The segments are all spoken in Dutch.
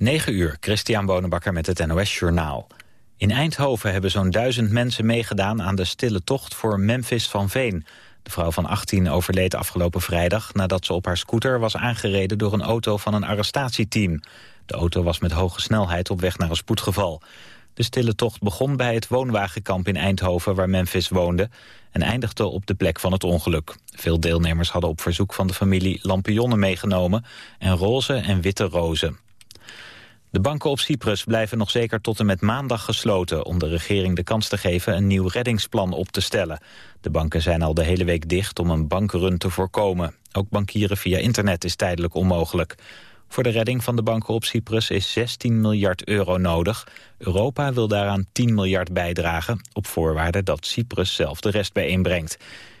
9 uur, Christian Bonenbakker met het NOS Journaal. In Eindhoven hebben zo'n duizend mensen meegedaan aan de stille tocht voor Memphis van Veen. De vrouw van 18 overleed afgelopen vrijdag nadat ze op haar scooter was aangereden door een auto van een arrestatieteam. De auto was met hoge snelheid op weg naar een spoedgeval. De stille tocht begon bij het woonwagenkamp in Eindhoven waar Memphis woonde en eindigde op de plek van het ongeluk. Veel deelnemers hadden op verzoek van de familie lampionnen meegenomen en roze en witte rozen. De banken op Cyprus blijven nog zeker tot en met maandag gesloten... om de regering de kans te geven een nieuw reddingsplan op te stellen. De banken zijn al de hele week dicht om een bankrun te voorkomen. Ook bankieren via internet is tijdelijk onmogelijk. Voor de redding van de banken op Cyprus is 16 miljard euro nodig. Europa wil daaraan 10 miljard bijdragen... op voorwaarde dat Cyprus zelf de rest bijeenbrengt.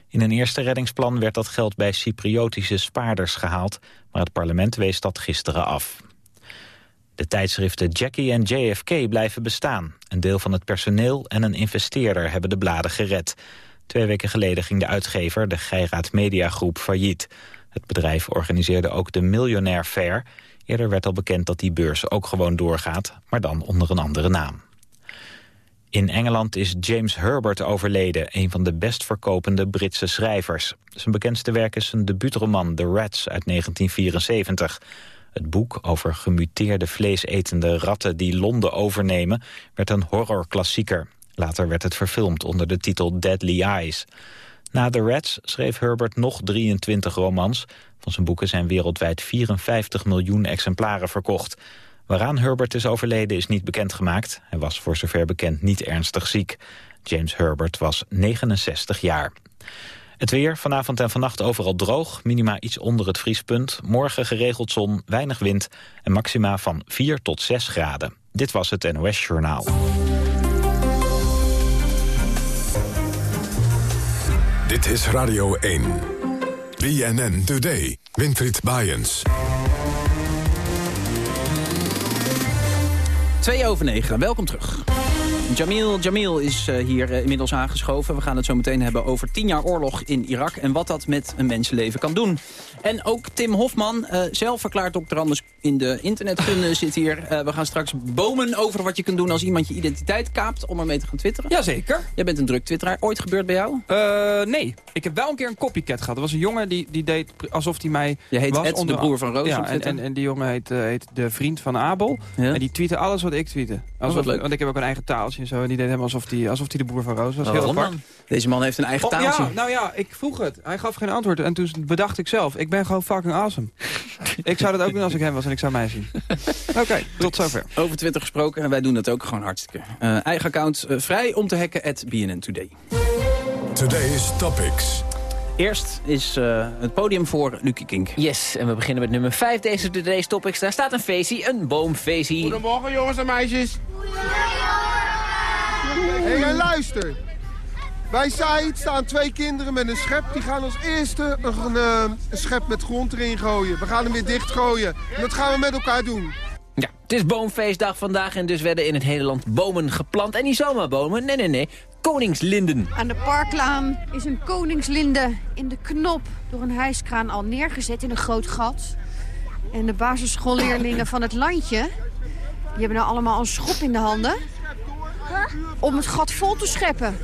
In een eerste reddingsplan werd dat geld bij Cypriotische spaarders gehaald... maar het parlement wees dat gisteren af. De tijdschriften Jackie en JFK blijven bestaan. Een deel van het personeel en een investeerder hebben de bladen gered. Twee weken geleden ging de uitgever, de Geiraat Media Groep, failliet. Het bedrijf organiseerde ook de Millionaire Fair. Eerder werd al bekend dat die beurs ook gewoon doorgaat, maar dan onder een andere naam. In Engeland is James Herbert overleden, een van de best verkopende Britse schrijvers. Zijn bekendste werk is zijn debuutroman The Rats uit 1974. Het boek over gemuteerde vleesetende ratten die Londen overnemen... werd een horrorklassieker. Later werd het verfilmd onder de titel Deadly Eyes. Na The Rats schreef Herbert nog 23 romans. Van zijn boeken zijn wereldwijd 54 miljoen exemplaren verkocht. Waaraan Herbert is overleden is niet bekendgemaakt. Hij was voor zover bekend niet ernstig ziek. James Herbert was 69 jaar. Het weer, vanavond en vannacht overal droog. Minima iets onder het vriespunt. Morgen geregeld zon, weinig wind en maxima van 4 tot 6 graden. Dit was het NOS Journaal. Dit is Radio 1. BNN Today. Winfried Bajens. 2 over 9, welkom terug. Jamil Jamil is uh, hier uh, inmiddels aangeschoven. We gaan het zo meteen hebben over 10 jaar oorlog in Irak... en wat dat met een mensenleven kan doen. En ook Tim Hofman, uh, zelf verklaard dokter Anders in de internetkunde, zit hier. we gaan straks bomen over wat je kunt doen als iemand je identiteit kaapt... om ermee te gaan twitteren. Jazeker. Jij bent een druk twitteraar. Ooit gebeurd bij jou? nee. Ik heb wel een keer een copycat gehad. Er was een jongen die, die deed alsof hij mij Je heet was. Ed, de broer van Roos ja, en, en, en, die jongen heet, heet de vriend van Abel. Ja? En die tweette alles wat ik tweette. Alsof, leuk. Want ik heb ook een eigen taaltje en zo. En die deed helemaal alsof hij alsof die de boer van Roos was. Oh, Heel apart. Deze man heeft een eigen Oh, taaltje. ja, nou ja, ik vroeg het. Hij gaf geen antwoord. En toen bedacht ik zelf, ik ben gewoon fucking awesome. ik zou dat ook doen als ik hem was en ik zou mij zien. Oké, tot zover. Over Twitter gesproken, en wij doen dat ook gewoon hartstikke. Uh, eigen account uh, vrij om te hacken, at BNN Today. Today's Topics. Eerst is uh, het podium voor Lucie Kink. Yes, en we beginnen met nummer 5 deze Today's Topics. Daar staat een feestie, een boomfeestie. Goedemorgen jongens en meisjes. Hé, hey, luister. Bij Said staan twee kinderen met een schep. Die gaan als eerste een, een, een schep met grond erin gooien. We gaan hem weer dichtgooien. En dat gaan we met elkaar doen. Ja, het is boomfeestdag vandaag en dus werden in het hele land bomen geplant. En niet zomaar bomen, nee, nee, nee, koningslinden. Aan de Parklaan is een koningslinde in de knop door een hijskraan al neergezet in een groot gat. En de basisschoolleerlingen van het landje, die hebben nou allemaal een schop in de handen. Om het gat vol te scheppen.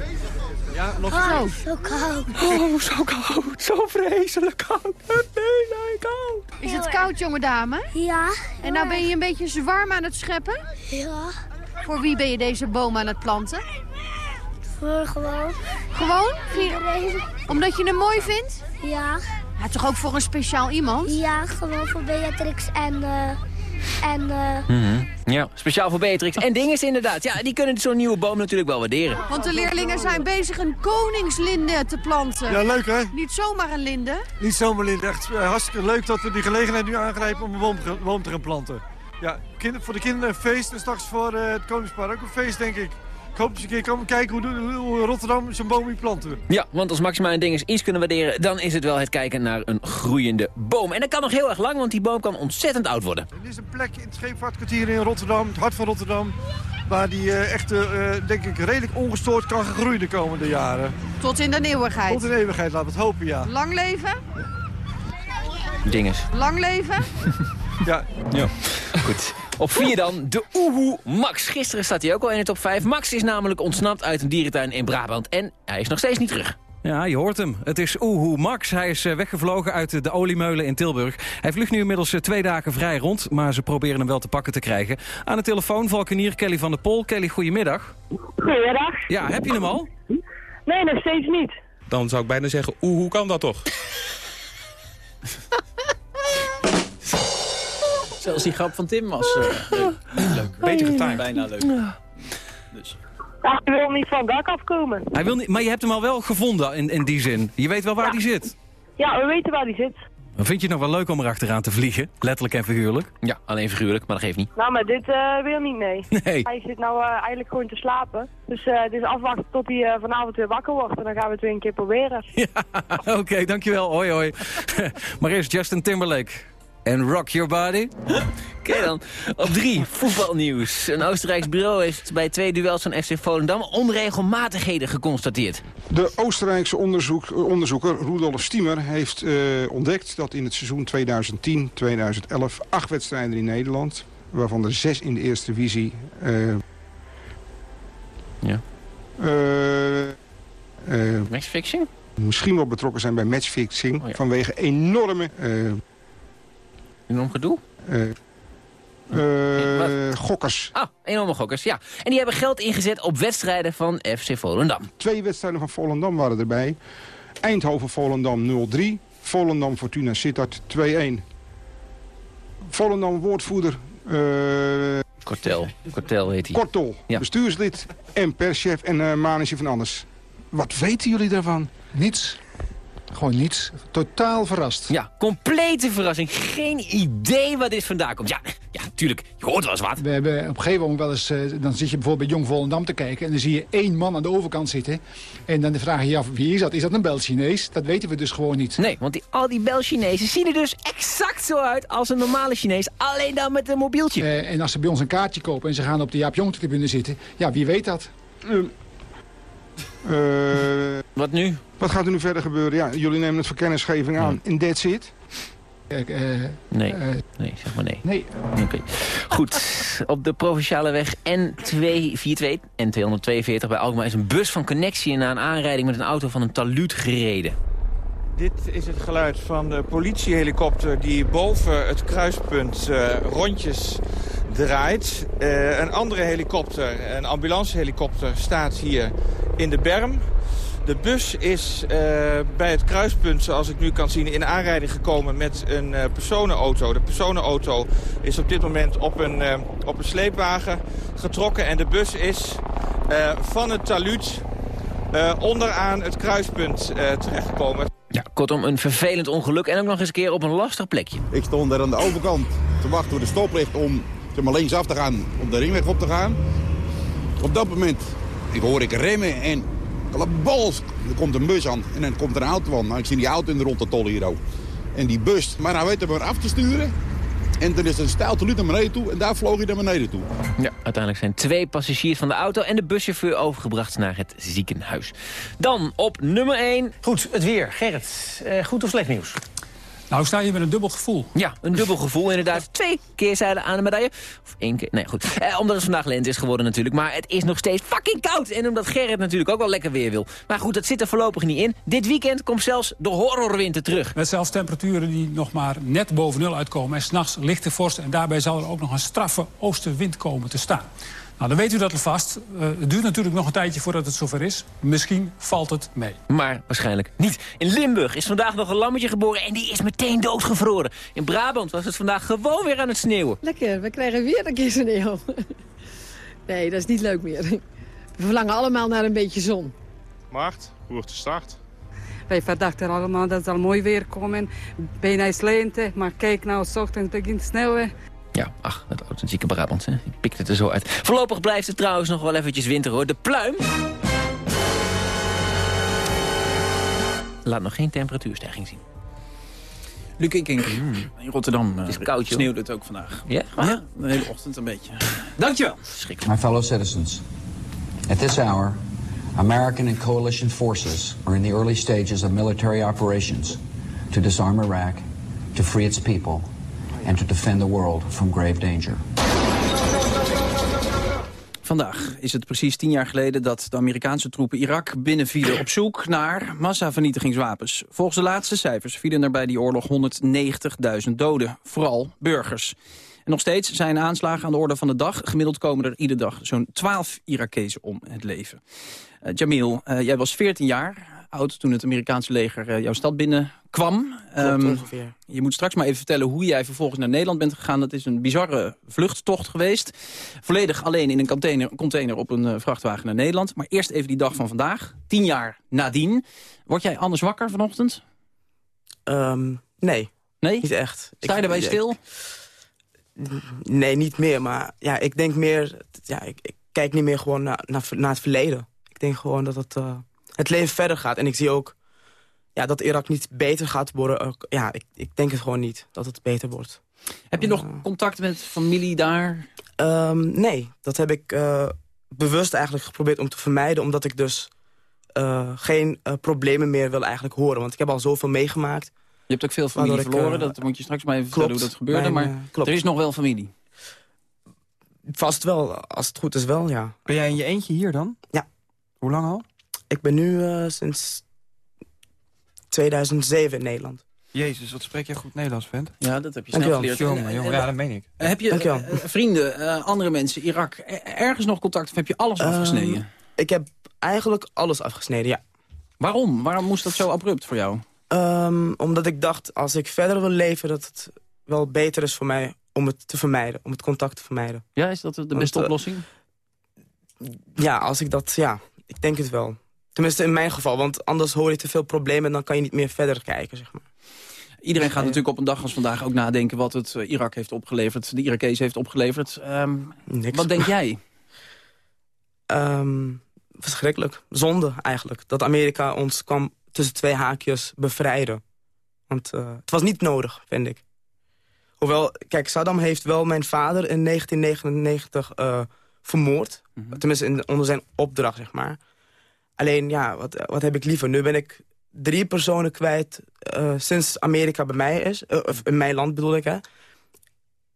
Ja, nog Zo. Zo koud. Oh, zo koud. Zo vreselijk koud. Het hele koud. Is het koud, jonge dame? Ja. En nou ben je een beetje warm aan het scheppen? Ja. Voor wie ben je deze boom aan het planten? Voor gewoon. Gewoon? Iedereen. Omdat je hem mooi vindt? Ja. Ja, toch ook voor een speciaal iemand? Ja, gewoon voor Beatrix en... eh en eh Mm Ja, speciaal voor Beatrix. En dinges inderdaad. Ja, die kunnen zo'n nieuwe boom natuurlijk wel waarderen. Want de leerlingen zijn bezig een koningslinde te planten. Ja, leuk hè? Niet zomaar een linde. Niet zomaar Linde. Echt eh, hartstikke leuk dat we die gelegenheid nu aangrijpen om een boom, boom te gaan planten. Ja, kind, voor de kinderen een feest en straks voor uh, het Koningspaar ook een feest denk ik. Ik hoop dat ze een keer komen kijken hoe, hoe Rotterdam zijn boom moet planten. Ja, want als Maxima en dinges iets kunnen waarderen... dan is het wel het kijken naar een groeiende boom. En dat kan nog heel erg lang, want die boom kan ontzettend oud worden. Er is een plek in het scheepvaartkwartier in Rotterdam, het hart van Rotterdam... waar die uh, echt, uh, denk ik, redelijk ongestoord kan groeien de komende jaren. Tot in de eeuwigheid. Tot in de eeuwigheid, laten we het hopen, ja. Lang leven? Dinges. Lang leven? ja. Ja. Goed. Op 4 dan de Oehoe Max. Gisteren staat hij ook al in de top 5. Max is namelijk ontsnapt uit een dierentuin in Brabant. En hij is nog steeds niet terug. Ja, je hoort hem. Het is Oehoe Max. Hij is eh, weggevlogen uit de oliemeulen in Tilburg. Hij vlucht nu inmiddels eh, twee dagen vrij rond, maar ze proberen hem wel te pakken te krijgen. Aan de telefoon valkenier Kelly van der Pol. Kelly, goedemiddag. Goedemiddag. Ja, heb je hem al? Nee, nog steeds niet. Dan zou ik bijna zeggen, oeh, hoe kan dat toch? Zelfs die grap van Tim was uh, leuk. Beetje getimed. Bijna leuk. Dus. Hij wil niet van het dak afkomen. Hij wil niet, maar je hebt hem al wel gevonden in, in die zin. Je weet wel waar hij zit. Ja, we weten waar hij zit. Dan vind je het nog wel leuk om erachteraan te vliegen? Letterlijk en figuurlijk? Ja, alleen figuurlijk, maar dat geeft niet. Nou, maar dit uh, wil niet, nee. nee. Hij zit nou uh, eigenlijk gewoon te slapen. Dus uh, het is afwachten tot hij vanavond weer wakker wordt. En dan gaan we het weer een keer proberen. Ja, oké, okay, dankjewel. Hoi, hoi. maar eerst Justin Timberlake. En Rock Your Body. Oké dan. Op drie, voetbalnieuws. Een Oostenrijks bureau heeft bij twee duels van FC Volendam onregelmatigheden geconstateerd. De Oostenrijkse onderzoek, onderzoeker Rudolf Stiemer heeft uh, ontdekt dat in het seizoen 2010-2011 acht wedstrijden in Nederland, waarvan er zes in de eerste divisie... Uh, ja. Uh, matchfixing? Misschien wel betrokken zijn bij matchfixing oh ja. vanwege enorme... Enorm gedoe? Uh, uh, gokkers. Ah, enorme gokkers, ja. En die hebben geld ingezet op wedstrijden van FC Volendam. Twee wedstrijden van Volendam waren erbij. Eindhoven-Volendam 0-3. Volendam-Fortuna Sittard 2-1. Volendam-woordvoerder... Uh, Kortel. Kortel heet hij. Kortel, ja. bestuurslid en perschef en uh, Manisje van Anders. Wat weten jullie daarvan? Niets. Gewoon niets. Totaal verrast. Ja, complete verrassing. Geen idee waar dit vandaan komt. Ja, ja tuurlijk. Je hoort wel eens wat. We hebben op een gegeven moment wel eens... Uh, dan zit je bijvoorbeeld bij Jong Volendam te kijken... en dan zie je één man aan de overkant zitten. En dan vraag je je af, wie is dat? Is dat een Bel-Chinees? Dat weten we dus gewoon niet. Nee, want die, al die Bel-Chinezen zien er dus exact zo uit... als een normale Chinees, alleen dan met een mobieltje. Uh, en als ze bij ons een kaartje kopen en ze gaan op de Jaap Jong tribune zitten... ja, wie weet dat? Uh, wat nu? Wat gaat er nu verder gebeuren? Ja, jullie nemen het voor kennisgeving aan. En that's it? Uh, nee, nee, zeg maar nee. Nee. Oké. Okay. Goed, op de provinciale weg N242 en 242 bij Alkmaar is een bus van Connexie na een aanrijding met een auto van een taluut gereden. Dit is het geluid van de politiehelikopter die boven het kruispunt uh, rondjes draait. Uh, een andere helikopter, een ambulancehelikopter, staat hier in de berm. De bus is uh, bij het kruispunt, zoals ik nu kan zien, in aanrijding gekomen met een uh, personenauto. De personenauto is op dit moment op een, uh, op een sleepwagen getrokken. En de bus is van het taluut onderaan het kruispunt terechtgekomen. Ja, kortom een vervelend ongeluk en ook nog eens een keer op een lastig plekje. Ik stond er aan de overkant te wachten voor de stoplicht om zeg maar, linksaf te gaan, om de ringweg op te gaan. Op dat moment ik hoor ik remmen en er komt een bus aan en dan komt er een auto aan. Nou, ik zie die auto in de ronde tol hier ook. En die bus, maar nou weten we af te sturen. En dan is een stijl naar beneden toe en daar vloog hij naar beneden toe. Ja, uiteindelijk zijn twee passagiers van de auto en de buschauffeur overgebracht naar het ziekenhuis. Dan op nummer 1. Goed, het weer. Gerrit, uh, goed of slecht nieuws? Nou, sta je met een dubbel gevoel. Ja, een dubbel gevoel inderdaad. Twee keerzijden aan de medaille. Of één keer, nee goed. Eh, omdat het vandaag lente is geworden natuurlijk. Maar het is nog steeds fucking koud. En omdat Gerrit natuurlijk ook wel lekker weer wil. Maar goed, dat zit er voorlopig niet in. Dit weekend komt zelfs de horrorwinter terug. Met zelfs temperaturen die nog maar net boven nul uitkomen. En s'nachts lichte vorst. En daarbij zal er ook nog een straffe oostenwind komen te staan. Nou, dan weet u dat alvast. Uh, het duurt natuurlijk nog een tijdje voordat het zover is. Misschien valt het mee. Maar waarschijnlijk niet. In Limburg is vandaag nog een lammetje geboren en die is meteen doodgevroren. In Brabant was het vandaag gewoon weer aan het sneeuwen. Lekker, we krijgen weer een keer sneeuw. Nee, dat is niet leuk meer. We verlangen allemaal naar een beetje zon. Maart, hoe wordt de start? Wij verdachten allemaal dat het al mooi weer komen. Bijna is lente, maar kijk nou, s ochtends begint het sneeuwen. Ja, ach, dat authentieke Brabant, hè. Die pikt het er zo uit. Voorlopig blijft het trouwens nog wel eventjes winter, hoor. De pluim... Laat nog geen temperatuurstijging zien. Luc Inkink, in Rotterdam Het is koud, joh. sneeuwt het ook vandaag. Ja? Ja, de hele ochtend een beetje. Dankjewel. My fellow citizens, at this hour, American and coalition forces are in the early stages of military operations to disarm Iraq, to free its people, and to defend the world from grave danger. Vandaag is het precies tien jaar geleden dat de Amerikaanse troepen Irak binnenvielen op zoek naar massavernietigingswapens. Volgens de laatste cijfers vielen er bij die oorlog 190.000 doden, vooral burgers. En nog steeds zijn aanslagen aan de orde van de dag. Gemiddeld komen er iedere dag zo'n 12 Irakezen om het leven. Uh, Jamil, uh, jij was 14 jaar oud toen het Amerikaanse leger uh, jouw stad binnenkwam. Um, ongeveer. Je moet straks maar even vertellen hoe jij vervolgens naar Nederland bent gegaan. Dat is een bizarre vluchttocht geweest. Volledig alleen in een container, container op een uh, vrachtwagen naar Nederland. Maar eerst even die dag van vandaag. Tien jaar nadien. Word jij anders wakker vanochtend? Um, nee. Nee? Niet echt. Sta je erbij stil? Nee, niet meer. Maar ja, ik denk meer... Ja, ik, ik kijk niet meer gewoon naar, naar, naar, het verleden. Ik denk gewoon dat het, uh, het leven verder gaat. En ik zie ook ja, dat Irak niet beter gaat worden. Ja, ik, ik denk het gewoon niet dat het beter wordt. Heb je nog contact met familie daar? Um, nee, dat heb ik uh, bewust eigenlijk geprobeerd om te vermijden. Omdat ik dus uh, geen uh, problemen meer wil eigenlijk horen. Want ik heb al zoveel meegemaakt. Je hebt ook veel familie ik, verloren, dat moet je straks maar even vertellen hoe dat gebeurde. Mijn, maar klopt. er is nog wel familie. Vast wel, als het goed is wel, ja. Ben jij in je eentje hier dan? Ja. Hoe lang al? Ik ben nu uh, sinds 2007 in Nederland. Jezus, wat spreek jij goed Nederlands, vent? Ja, dat heb je snel geleerd. Jongen, jongen, ja, dat meen ik. Uh, heb je uh, vrienden, uh, andere mensen, Irak, ergens nog contact of heb je alles afgesneden? Um, ik heb eigenlijk alles afgesneden, ja. Waarom? Waarom moest dat zo abrupt voor jou? Um, omdat ik dacht, als ik verder wil leven, dat het wel beter is voor mij om het te vermijden. Om het contact te vermijden. Ja, is dat de beste Want, oplossing? Ja, als ik dat, ja, ik denk het wel. Tenminste in mijn geval, want anders hoor je te veel problemen... en dan kan je niet meer verder kijken, zeg maar. Iedereen gaat natuurlijk op een dag als vandaag ook nadenken... wat het uh, Irak heeft opgeleverd, de Irakees heeft opgeleverd. Um, Niks. Wat denk jij? Um, verschrikkelijk. Zonde eigenlijk. Dat Amerika ons kwam tussen twee haakjes bevrijden. Want uh, het was niet nodig, vind ik. Hoewel, kijk, Saddam heeft wel mijn vader in 1999 uh, vermoord. Mm -hmm. Tenminste, in, onder zijn opdracht, zeg maar. Alleen, ja, wat, wat heb ik liever? Nu ben ik drie personen kwijt uh, sinds Amerika bij mij is. Uh, of in mijn land bedoel ik, hè.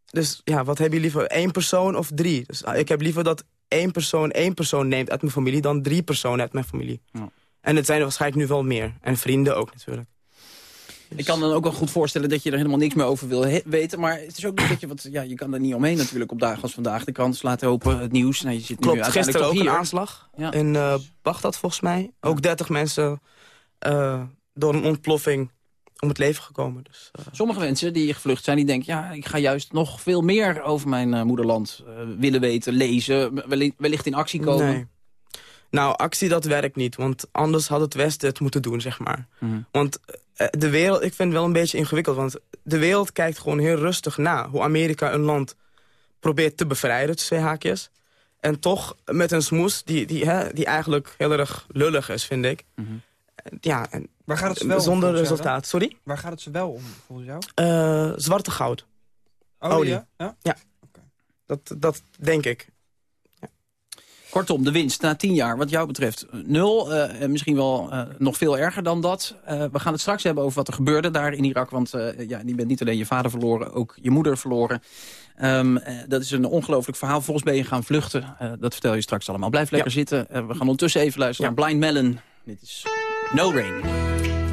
Dus ja, wat heb je liever? Eén persoon of drie? Dus ik heb liever dat één persoon één persoon neemt uit mijn familie... dan drie personen uit mijn familie. Ja. En het zijn er waarschijnlijk nu wel meer. En vrienden ook natuurlijk. Ik kan dan ook wel goed voorstellen dat je er helemaal niks meer over wil weten. Maar het is ook niet dat je wat... Ja, je kan er niet omheen natuurlijk op dagen als vandaag. De krant slaat open, het nieuws. Nou, je zit Klopt, nu gisteren ook hier. een aanslag. Ja. In uh, Bagdad volgens mij. Ook 30 mensen uh, door een ontploffing om het leven gekomen. Dus, uh... Sommige mensen die gevlucht zijn, die denken... ja, ik ga juist nog veel meer over mijn moederland willen weten, lezen... wellicht in actie komen. Nee. Nou, actie dat werkt niet, want anders had het Westen het moeten doen, zeg maar. Mm. Want de wereld, ik vind het wel een beetje ingewikkeld... want de wereld kijkt gewoon heel rustig na... hoe Amerika een land probeert te bevrijden, tussen twee haakjes. En toch met een smoes die, die, hè, die eigenlijk heel erg lullig is, vind ik. Mm -hmm. Ja, en Waar gaat het ze wel zonder om, resultaat. Sorry? Waar gaat het ze wel om, volgens jou? Uh, zwarte goud. Oh, Olie. Ja? ja? ja. Okay. Dat, dat denk ik. Kortom, de winst na tien jaar, wat jou betreft, nul. Uh, misschien wel uh, nog veel erger dan dat. Uh, we gaan het straks hebben over wat er gebeurde daar in Irak. Want ja, je bent niet alleen je vader verloren, ook je moeder verloren. Um, dat is een ongelooflijk verhaal. Volgens ben je gaan vluchten. dat vertel je straks allemaal. Blijf lekker ja. zitten. we gaan ondertussen even luisteren naar Blind Melon. Dit is No Rain.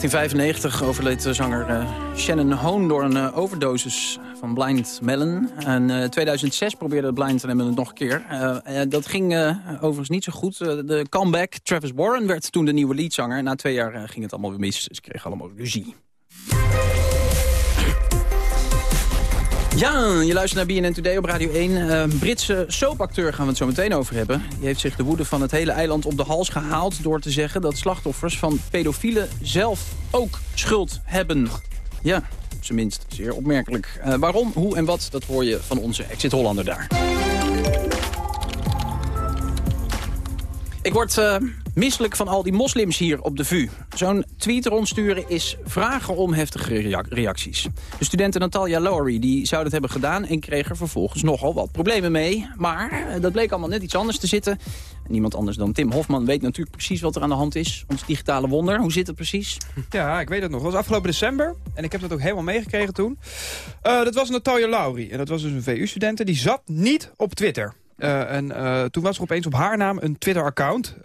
1995 overleed zanger eh, Shannon Hoon door een eh, overdosis van Blind Melon. En in 2006 probeerde Blind Melon het nog een keer. Eh, eh, dat ging eh, overigens niet zo goed. Eh, de comeback, Travis Warren werd toen de nieuwe leadzanger. Na twee jaar eh, ging het allemaal weer mis. Ze kregen allemaal ruzie. Ja, je luistert naar BNN Today op Radio 1. Eh, Britse soapacteur gaan we het zo meteen over hebben. Die heeft zich de woede van het hele eiland op de hals gehaald... door te zeggen dat slachtoffers van pedofielen zelf ook schuld hebben. Ja, op zijn minst zeer opmerkelijk. Eh, waarom, hoe en wat, dat hoor je van onze Exit Hollander daar. Ik word eh, misselijk van al die moslims hier op de VU. Zo'n tweet rondsturen is vragen om heftige rea- reacties. De studente Natalia Lowry die zou dat hebben gedaan... en kreeg er vervolgens nogal wat problemen mee. Maar eh, dat bleek allemaal net iets anders te zitten. En niemand anders dan Tim Hofman weet natuurlijk precies wat er aan de hand is. Ons digitale wonder. Hoe zit het precies? Ja, ik weet het nog. Dat was afgelopen december. En ik heb dat ook helemaal meegekregen toen. Eh, dat was Natalia Lowry. En dat was dus een VU-studente. Die zat niet op Twitter. Eh, en toen was er opeens op haar naam een Twitter-account.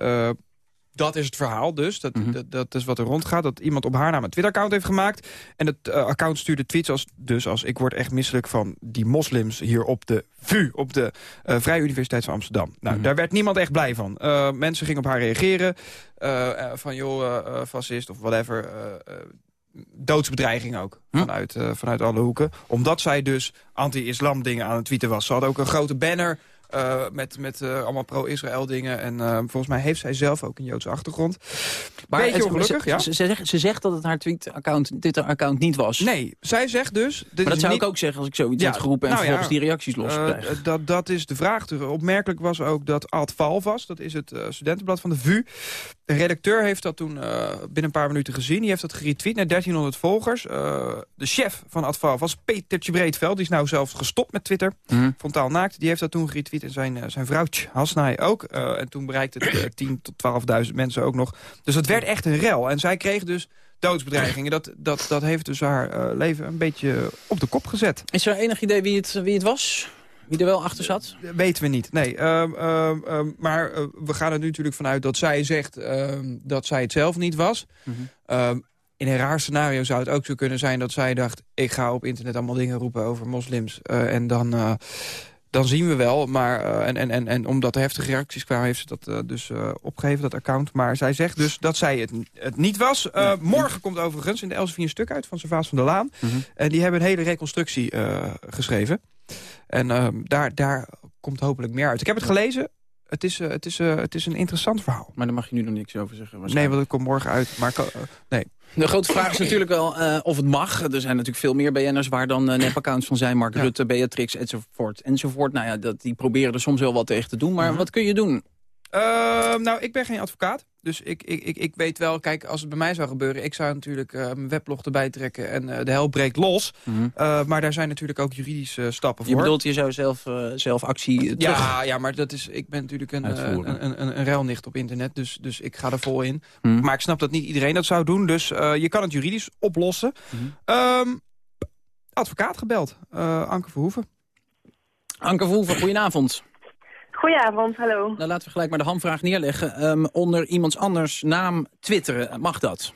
Dat is het verhaal dus. Dat, dat, dat is wat er rondgaat. Dat iemand op haar naam een Twitter-account heeft gemaakt. En het eh, account stuurde tweets als... dus als ik word echt misselijk van die moslims hier op de VU. Op de eh, Vrije Universiteit van Amsterdam. Nou, daar werd niemand echt blij van. Eh, mensen gingen op haar reageren. van joh, fascist of whatever... doodsbedreiging ook, vanuit, eh, vanuit alle hoeken. Omdat zij dus anti-islam dingen aan het tweeten was. Ze had ook een grote banner eh, met, met eh, allemaal pro-Israël dingen. En eh, volgens mij heeft zij zelf ook een Joodse achtergrond. Beetje het- ongelukkig, ze, ja. ze, ze zegt, ze zegt dat het haar Twitter-account Twitter-account niet was. Nee, zij zegt dus... dit Maar dat zou niet- ik ook zeggen als ik zoiets had geroepen... en nou ja, vervolgens die reacties los dat, dat is de vraag. Opmerkelijk was ook dat Ad Valvas, dat is het studentenblad van de VU... De redacteur heeft dat toen eh, binnen een paar minuten gezien. Die heeft dat geretweet naar 1300 volgers. Eh, de chef van Ad Valvas, Petertje Breedveld... die is nou zelfs gestopt met Twitter. Mhm. Frontaal naakt. Die heeft dat toen geretweet. En zijn, eh, zijn vrouwtje Hasnai ook. Eh, en toen bereikte het eh, 10 tot 12.000 mensen ook nog. Dus dat werd echt een rel. En zij kreeg dus doodsbedreigingen. Dat, dat, dat heeft dus haar eh, leven een beetje op de kop gezet. Is er enig idee wie het, wie het was? Wie er wel achter zat? Dat weten we niet, nee. Ehm, ehm, ehm, maar eh, we gaan er nu natuurlijk vanuit dat zij zegt dat zij het zelf niet was. Ehm, in een raar scenario zou het ook zo kunnen zijn dat zij dacht... ik ga op internet allemaal dingen roepen over moslims. eh, en dan, eh, dan zien we wel. Maar, eh, en, en, en, en omdat er heftige reacties kwamen, heeft ze dat eh, dus eh, opgegeven, dat account. Maar zij zegt dus dat zij het, het niet was. Eh, Morgen komt overigens in de Elsevier een stuk uit van Servaas van der Laan. En die hebben een hele reconstructie eh, geschreven. En ehm, daar, daar komt hopelijk meer uit. Ik heb het gelezen. Het is, eh, het is, eh, het is een interessant verhaal. Maar daar mag je nu nog niks over zeggen. Nee, want het komt morgen uit. Maar eh, nee. De grote vraag is natuurlijk wel of het mag. Er zijn natuurlijk veel meer BN'ers waar dan uh, nepaccounts van zijn. Mark Rutte, Beatrix, enzovoort. enzovoort. Nou ja, dat, die proberen er soms wel wat tegen te doen. Maar wat kun je doen? Ehm, nou, ik ben geen advocaat. Dus ik, ik, ik, ik weet wel, kijk, als het bij mij zou gebeuren... ik zou natuurlijk eh, mijn weblog erbij trekken en eh, de hel breekt los. Eh, maar daar zijn natuurlijk ook juridische stappen voor. Je bedoelt, je zou zelf, zelf actie terug... Ja, ja, maar dat is, ik ben natuurlijk een, een, een, een, ruilnicht op internet. Dus, dus ik ga er vol in. Mhm. Maar ik snap dat niet iedereen dat zou doen. Dus je kan het juridisch oplossen. Um, advocaat gebeld. Anke Verhoeven. Anke Verhoeven, goedenavond. Goedenavond, hallo. Nou, laten we gelijk maar de hamvraag neerleggen. Um, onder iemands anders naam twitteren, mag dat?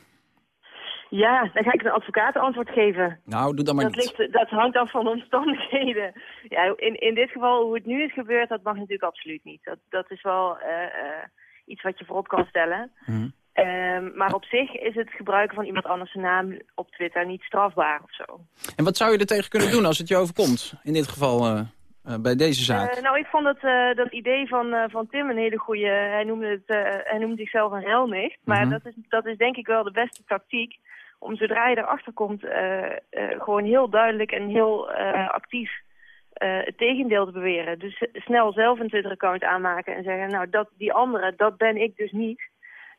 Ja, dan ga ik een advocaat antwoord geven. Nou, doe dan maar dat niet. Ligt, dat hangt af van omstandigheden. Ja, in, in dit geval, hoe het nu is gebeurd, dat mag natuurlijk absoluut niet. Dat, dat is wel uh, uh, iets wat je voorop kan stellen. Hmm. Ehm, maar op zich is het gebruiken van iemand anders zijn naam op Twitter niet strafbaar of zo. En wat zou je er tegen kunnen doen als het je overkomt? In dit geval eh, bij deze zaak. Eh, nou, ik vond dat, eh, dat idee van, van Tim een hele goede... Hij noemde, het, hij noemde zichzelf een relnicht. Maar Mhm. dat, is, dat is denk ik wel de beste tactiek... om zodra je erachter komt... gewoon heel duidelijk en heel actief het tegendeel te beweren. Dus snel zelf een Twitter-account aanmaken en zeggen... nou, dat, die andere, dat ben ik dus niet...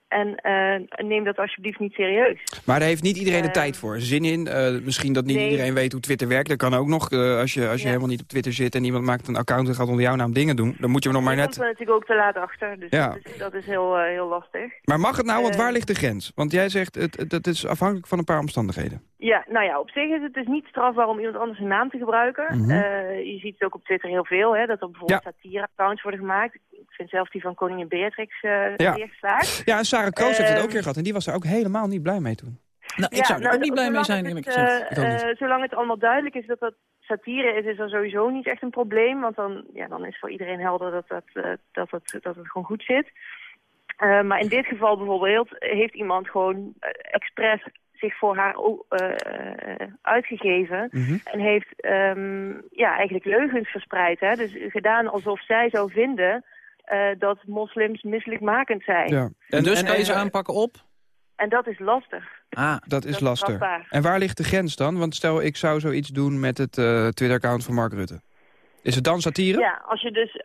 En eh, neem dat alsjeblieft niet serieus. Maar daar heeft niet iedereen de Eh, tijd voor. Zin in. Eh, misschien dat niet nee. iedereen weet hoe Twitter werkt. Dat kan ook nog. als je, als je Ja. helemaal niet op Twitter zit en iemand maakt een account en gaat onder jouw naam dingen doen. Dan moet je nog maar komt net... er natuurlijk ook te laat achter. Dus Ja. dat is, dat is heel, heel lastig. Maar mag het nou? Want waar ligt de grens? Want jij zegt, het, het is afhankelijk van een paar omstandigheden. Ja, nou ja, op zich is het dus niet strafbaar om iemand anders een naam te gebruiken. Mhm. Je ziet het ook op Twitter heel veel, hè, dat er bijvoorbeeld satire-accounts worden gemaakt. Ik vind zelf die van koningin Beatrix eh Ja. Ja, Sarah Kroos heeft het Ehm, ook een keer gehad. En die was daar ook helemaal niet blij mee toen. Nou, Ja, nou, zolang zijn, het, eerlijk eh, gezegd. Ik ook niet. eh, zolang het allemaal duidelijk is dat dat satire is, is er sowieso niet echt een probleem. Want dan, ja, dan is voor iedereen helder dat, dat, eh, dat, het, dat het gewoon goed zit. Eh, maar in dit geval bijvoorbeeld heeft iemand gewoon expres zich voor haar eh, eh, uitgegeven. Mhm. En heeft ehm, ja, eigenlijk leugens verspreid. Hè? Dus gedaan alsof zij zou vinden dat moslims misselijkmakend zijn. Ja. En dus kan je en- ze aanpakken op? En dat is lastig. Ah, dat is lastig. En waar ligt de grens dan? Want stel, ik zou zoiets doen met het eh, Twitter-account van Mark Rutte. Is het dan satire? Ja, als je dus...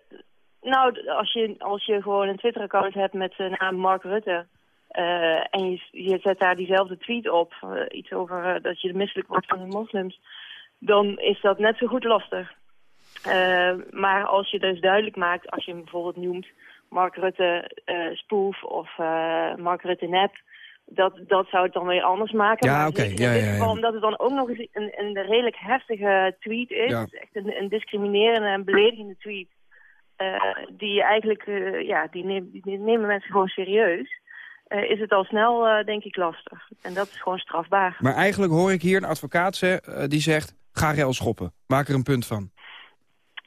Nou, als je, als je gewoon een Twitter-account hebt met de naam Mark Rutte... eh, en je, je zet daar diezelfde tweet op, eh, iets over eh, dat je misselijk wordt van de moslims... dan is dat net zo goed lastig. Eh, maar als je dus duidelijk maakt, als je hem bijvoorbeeld noemt... Mark Rutte eh spoof of eh, Mark Rutte nep... Dat, dat zou het dan weer anders maken. Ja, maar oké. zeker Ja, ja, omdat het dan ook nog eens een, een redelijk heftige tweet is. Ja. Echt een, een discriminerende en beledigende tweet. die eigenlijk, ja, die, neem- die nemen mensen gewoon serieus. is het al snel, denk ik, lastig. En dat is gewoon strafbaar. Maar eigenlijk hoor ik hier een advocaat ze- die zegt... ga rel schoppen. Maak er een punt van.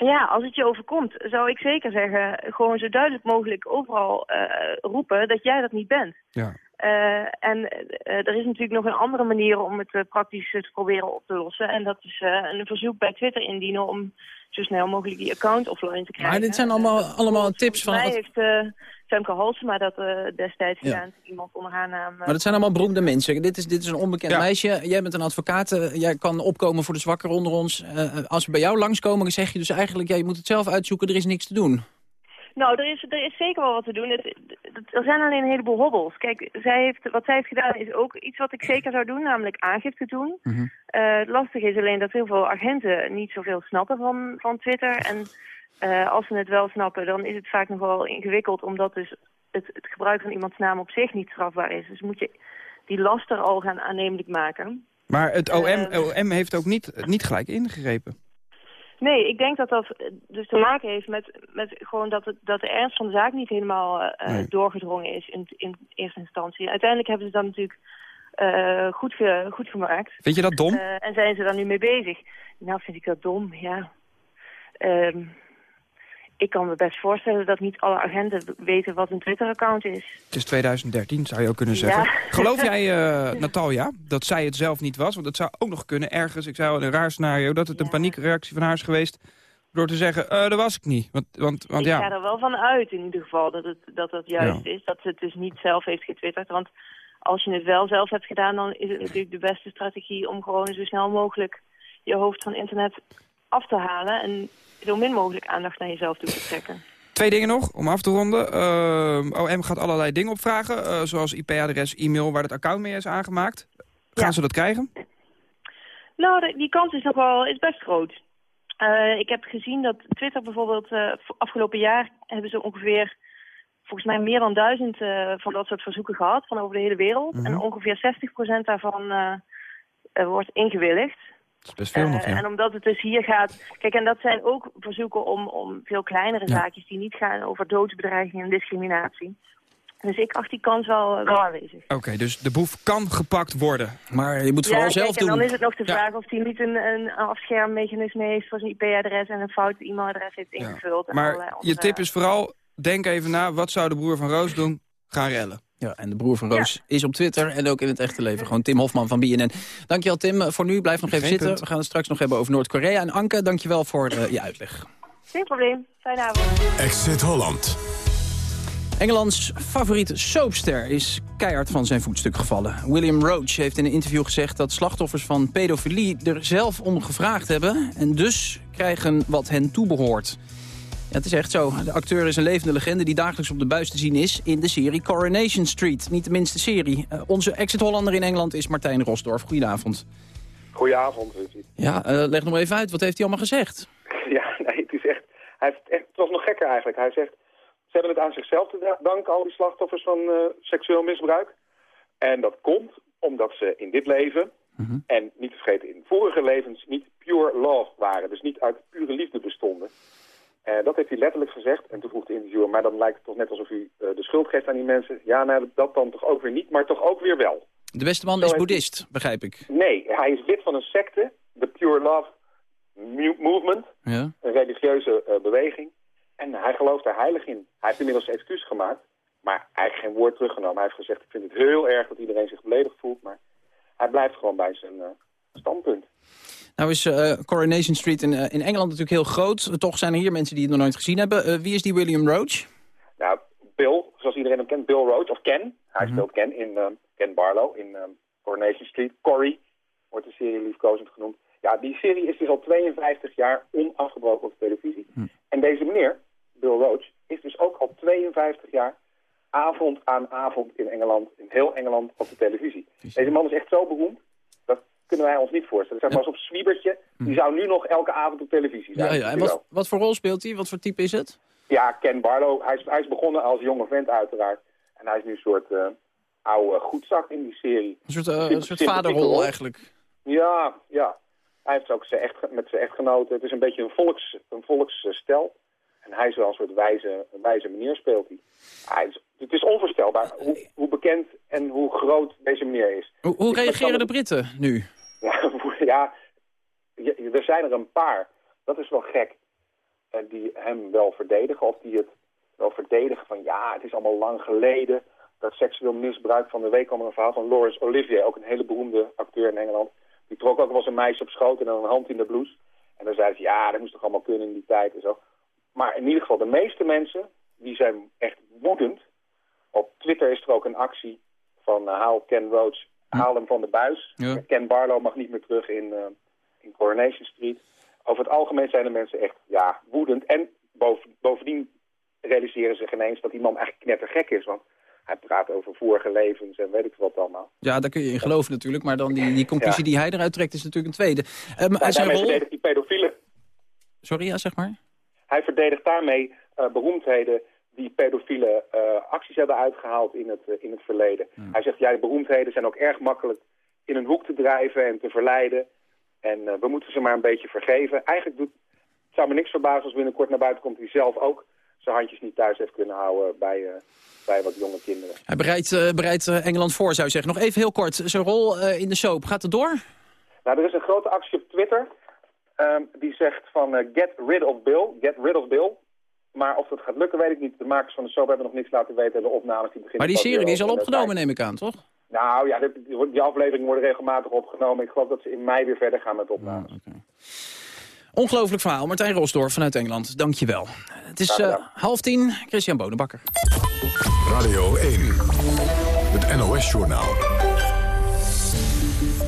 Ja, als het je overkomt, zou ik zeker zeggen... gewoon zo duidelijk mogelijk overal eh, roepen dat jij dat niet bent. Ja. Eh, en eh, er is natuurlijk nog een andere manier om het praktisch te proberen op te lossen. En dat is een verzoek bij Twitter indienen om zo snel mogelijk die account offline te krijgen. Maar dit zijn allemaal, allemaal tips van... Mij heeft Femke Halsema dat eh, destijds Ja. gedaan. Iemand onder haar naam. eh, Maar dat zijn allemaal beroemde mensen. Dit is, dit is een onbekend Ja. meisje. Jij bent een advocaat. eh, jij kan opkomen voor de zwakker onder ons. Eh, als we bij jou langskomen, dan zeg je dus eigenlijk... Ja, je moet het zelf uitzoeken, er is niks te doen. Nou, er is, er is zeker wel wat te doen. Het, het- er zijn alleen een heleboel hobbels. Kijk, zij heeft, wat zij heeft gedaan is ook iets wat ik zeker zou doen, namelijk aangifte doen. Eh, het lastige is alleen dat heel veel agenten niet zoveel snappen van, van Twitter. En eh, als ze het wel snappen, dan is het vaak nog wel ingewikkeld, omdat dus het, het gebruik van iemands naam op zich niet strafbaar is. Dus moet je die laster al gaan aannemelijk maken. Maar het OM, Eh, OM heeft ook niet, niet gelijk ingegrepen. Nee, ik denk dat dat eh, dus te maken heeft met, met gewoon dat, het, dat de ernst van de zaak niet helemaal Nee. doorgedrongen is in, in eerste instantie. Uiteindelijk hebben ze dat natuurlijk goed, ge, goed gemaakt. Vind je dat dom? En zijn ze daar nu mee bezig? Nou, vind ik dat dom, ja. Ehm, ik kan me best voorstellen dat niet alle agenten weten wat een Twitter-account is. Het is 2013, zou je ook kunnen Ja. zeggen. Geloof jij, eh Natalia, dat zij het zelf niet was? Want het zou ook nog kunnen ergens, ik zou in een raar scenario... dat het een paniekreactie van haar is geweest... door te zeggen, eh dat was ik niet. Want, want, want ik ja, ga er wel van uit in ieder geval dat het, dat, dat juist is. Dat ze het dus niet zelf heeft getwitterd. Want als je het wel zelf hebt gedaan, dan is het natuurlijk de beste strategie om gewoon zo snel mogelijk je hoofd van internet af te halen. En zo min mogelijk aandacht naar jezelf toe te trekken. Twee dingen nog, om af te ronden. Ehm, OM gaat allerlei dingen opvragen, eh, zoals IP-adres, e-mail... waar het account mee is aangemaakt. Gaan ze dat krijgen? Nou, die kans is nog wel is best groot. Eh, ik heb gezien dat Twitter bijvoorbeeld eh, afgelopen jaar hebben ze ongeveer volgens mij meer dan duizend eh, van dat soort verzoeken gehad van over de hele wereld. Mhm. En ongeveer 60% daarvan eh, eh, wordt ingewilligd. Dat is best veel nog, Eh, ja. En omdat het dus hier gaat... Kijk, en dat zijn ook verzoeken om, om veel kleinere Ja. zaakjes... die niet gaan over doodsbedreiging en discriminatie. Dus ik acht die kans wel, eh, wel aanwezig. Oké, dus de boef kan gepakt worden. Maar je moet ja, kijk, en dan is het nog de vraag of hij niet een, een afschermmechanisme heeft... voor zijn IP-adres en een fout e-mailadres heeft ingevuld. en allerlei Maar je andere- tip is vooral, denk even na... wat zou de broer van Roos doen? Gaan rellen. Ja, en de broer van Roos is op Twitter en ook in het echte leven. Gewoon Tim Hofman van BNN. Dankjewel Tim, Eh, voor nu. Blijf nog even Geen zitten. punt. We gaan het straks nog hebben over Noord-Korea. En Anke, dankjewel voor eh, je uitleg. Geen probleem. Fijne avond. Exit Holland. Engelands favoriete soapster is keihard van zijn voetstuk gevallen. William Roach heeft in een interview gezegd dat slachtoffers van pedofilie er zelf om gevraagd hebben... en dus krijgen wat hen toebehoort. Ja, het is echt zo. De acteur is een levende legende die dagelijks op de buis te zien is... in de serie Coronation Street. Niet de minste serie. Eh, onze exit-Hollander in Engeland is Martijn Rosdorf. Goedenavond. Goedenavond. Ja, eh, leg nog maar even uit. Wat heeft hij allemaal gezegd? Ja, nee, het is echt, hij heeft echt... Het was nog gekker eigenlijk. Hij zegt, ze hebben het aan zichzelf te da- danken, al die slachtoffers van eh, seksueel misbruik. En dat komt omdat ze in dit leven, en niet te vergeten in vorige levens, niet pure love waren. Dus niet uit pure liefde bestonden. Eh, dat heeft hij letterlijk gezegd. En toen vroeg de interviewer, maar dan lijkt het toch net alsof u eh, de schuld geeft aan die mensen. Ja, nou, dat dan toch ook weer niet, maar toch ook weer wel. De beste man Zo is boeddhist, begrijp ik. Nee, hij is lid van een secte, de Pure Love Movement, Ja. een religieuze eh, beweging. En hij gelooft er heilig in. Hij heeft inmiddels excuus gemaakt, maar hij heeft geen woord teruggenomen. Hij heeft gezegd, ik vind het heel erg dat iedereen zich beledigd voelt, maar hij blijft gewoon bij zijn eh, standpunt. Nou is eh, Coronation Street in, eh, in Engeland natuurlijk heel groot. Toch zijn er hier mensen die het nog nooit gezien hebben. Eh, wie is die William Roach? Nou, Bill, zoals iedereen hem kent, Bill Roach, of Ken. Hij speelt Ken in eh, Ken Barlow in eh, Coronation Street. Corrie wordt de serie liefkozend genoemd. Ja, die serie is dus al 52 jaar onafgebroken op de televisie. En deze meneer, Bill Roach, is dus ook al 52 jaar avond aan avond in Engeland, in heel Engeland op de televisie. Deze man is echt zo beroemd, kunnen wij ons niet voorstellen. Zeg maar alsof Swiebertje, die zou nu nog elke avond op televisie zijn. Ja, ja. En wat, wat voor rol speelt hij? Wat voor type is het? Ja, Ken Barlow. Hij is, hij is begonnen als jonge vent uiteraard. En hij is nu een soort eh, oude goedzak in die serie. Een soort, eh, een soort vaderrol rol. eigenlijk. Ja, ja. Hij heeft ook zijn echt, met zijn echtgenoten. Het is een beetje een, volks, een volksstel. En hij is wel een soort wijze, een wijze meneer speelt hij. Hij is, het is onvoorstelbaar hoe, hoe bekend en hoe groot deze meneer is. Hoe, hoe reageren de Britten nu? Ja, ja, er zijn er een paar. Dat is wel gek. eh, die hem wel verdedigen. Of die het wel verdedigen van ja, het is allemaal lang geleden. Dat seksueel misbruik van de week kwam een verhaal van Laurence Olivier. Ook een hele beroemde acteur in Engeland. Die trok ook wel eens een meisje op schoot en dan een hand in de blouse. En dan zei ze ja, dat moest toch allemaal kunnen in die tijd en zo. Maar in ieder geval, de meeste mensen, die zijn echt woedend. Op Twitter is er ook een actie van eh, haal Ken Roach, haal hem van de buis. Ja. Ken Barlow mag niet meer terug in, eh, in Coronation Street. Over het algemeen zijn de mensen echt ja, woedend. En boven, bovendien realiseren ze geen eens dat die man eigenlijk knettergek is. Want hij praat over vorige levens en weet ik wat allemaal. Ja, daar kun je in geloven natuurlijk. Maar dan die, die conclusie Ja. die hij eruit trekt is natuurlijk een tweede. Eh, zijn daarmee rol... verdedigt hij pedofielen. Sorry, ja, zeg maar. Hij verdedigt daarmee eh, beroemdheden die pedofiele eh, acties hebben uitgehaald in het, eh, in het verleden. Hij zegt, ja, die beroemdheden zijn ook erg makkelijk in een hoek te drijven en te verleiden. En eh, we moeten ze maar een beetje vergeven. Eigenlijk doet, het zou me niks verbazen als binnenkort naar buiten komt... die zelf ook zijn handjes niet thuis heeft kunnen houden bij, bij wat jonge kinderen. Hij bereidt, bereidt Engeland voor, zou je zeggen. Nog even heel kort. Zijn rol in de soap. Gaat het door? Nou, er is een grote actie op Twitter. ehm, die zegt van get rid of Bill, get rid of Bill. Maar of dat gaat lukken, weet ik niet. De makers van de soap hebben nog niks laten weten. De opnames die beginnen... Maar die serie die is al opgenomen, neem ik aan, toch? Nou ja, die, afleveringen worden regelmatig opgenomen. Ik geloof dat ze in mei weer verder gaan met opnames. Ongelooflijk verhaal. Martijn Rosdorf vanuit Engeland. Dank je wel. Het is eh, half tien. Christian Bonenbakker. Radio 1. Het NOS-journaal.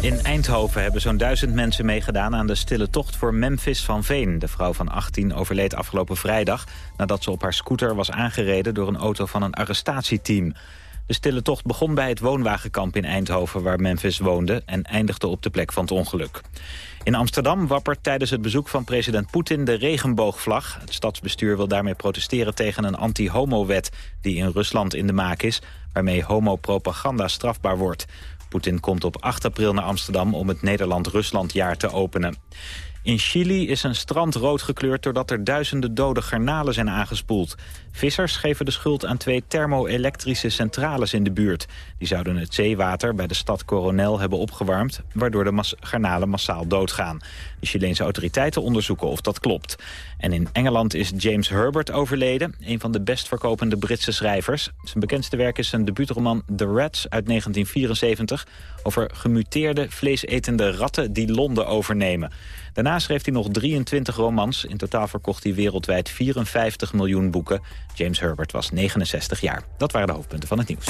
In Eindhoven hebben zo'n duizend mensen meegedaan aan de stille tocht voor Memphis van Veen. De vrouw van 18 overleed afgelopen vrijdag nadat ze op haar scooter was aangereden door een auto van een arrestatieteam. De stille tocht begon bij het woonwagenkamp in Eindhoven waar Memphis woonde en eindigde op de plek van het ongeluk. In Amsterdam wappert tijdens het bezoek van president Poetin de regenboogvlag. Het stadsbestuur wil daarmee protesteren tegen een anti-homo-wet die in Rusland in de maak is, waarmee homopropaganda strafbaar wordt. Poetin komt op 8 april naar Amsterdam om het Nederland-Ruslandjaar te openen. In Chili is een strand rood gekleurd doordat er duizenden dode garnalen zijn aangespoeld. Vissers geven de schuld aan twee thermo-elektrische centrales in de buurt. Die zouden het zeewater bij de stad Coronel hebben opgewarmd... waardoor de garnalen massaal doodgaan. De Chileense autoriteiten onderzoeken of dat klopt. En in Engeland is James Herbert overleden, een van de best verkopende Britse schrijvers. Zijn bekendste werk is zijn debuutroman The Rats uit 1974... over gemuteerde, vleesetende ratten die Londen overnemen. Daarna schreef hij nog 23 romans. In totaal verkocht hij wereldwijd 54 miljoen boeken. James Herbert was 69 jaar. Dat waren de hoofdpunten van het nieuws.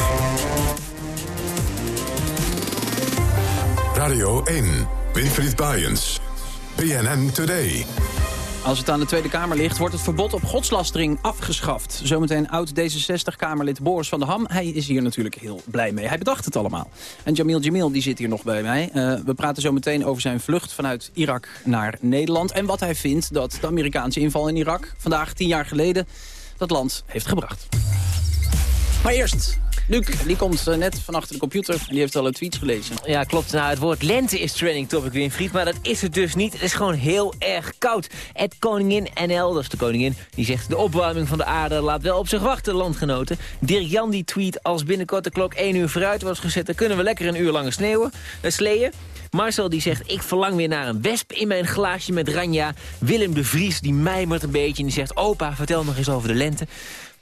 Radio 1, Winfried Bajens. BNN Today. Als het aan de Tweede Kamer ligt, wordt het verbod op godslastering afgeschaft. Zometeen oud-D66-Kamerlid Boris van der Ham. Hij is hier natuurlijk heel blij mee. Hij bedacht het allemaal. En Jamil Jamil die zit hier nog bij mij. Eh, we praten zo meteen over zijn vlucht vanuit Irak naar Nederland. En wat hij vindt dat de Amerikaanse inval in Irak... vandaag tien jaar geleden dat land heeft gebracht. Maar eerst, Luc, die komt eh, net van achter de computer... en die heeft al een tweets gelezen. Ja, klopt. Nou, het woord lente is trending topic, Winfried. Maar dat is het dus niet. Het is gewoon heel erg koud. Ed Koningin NL, dat is de koningin, die zegt... de opwarming van de aarde laat wel op zich wachten, landgenoten. Dirk Jan die tweet... als binnenkort de klok 1 uur vooruit was gezet... dan kunnen we lekker een uur lang sneeuwen, uh, sleeën. Marcel die zegt, ik verlang weer naar een wesp in mijn glaasje met ranja. Willem de Vries die mijmert een beetje en die zegt... opa, vertel nog eens over de lente.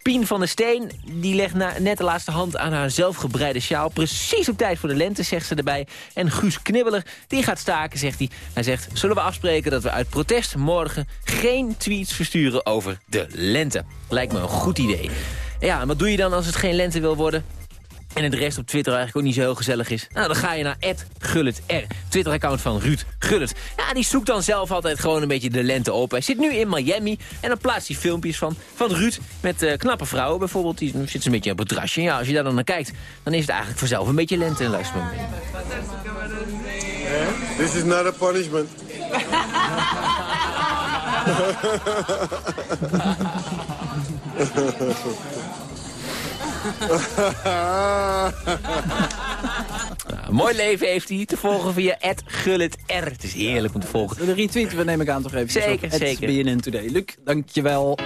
Pien van der Steen die legt na, net de laatste hand aan haar zelfgebreide sjaal. Precies op tijd voor de lente, zegt ze erbij. En Guus Knibbeler, die gaat staken, zegt hij. Hij zegt, zullen we afspreken dat we uit protest morgen... geen tweets versturen over de lente? Lijkt me een goed idee. Ja, en wat doe je dan als het geen lente wil worden? En het rest op Twitter eigenlijk ook niet zo heel gezellig is. Nou, dan ga je naar @gulletr, Twitter-account van Ruud Gullet. Ja, die zoekt dan zelf altijd gewoon een beetje de lente op. Hij zit nu in Miami en dan plaatst hij filmpjes van, van Ruud met eh, knappe vrouwen bijvoorbeeld. Die zit een beetje op het terrasje. En ja, als je daar dan naar kijkt, dan is het eigenlijk vanzelf een beetje lente. Luister maar. This is not a punishment. Nou, mooi leven heeft hij te volgen via @gulletr. Het is heerlijk om te volgen. De retweet, we neem ik aan toch even. Zeker, zeker. BNN Today. Luc, dankjewel.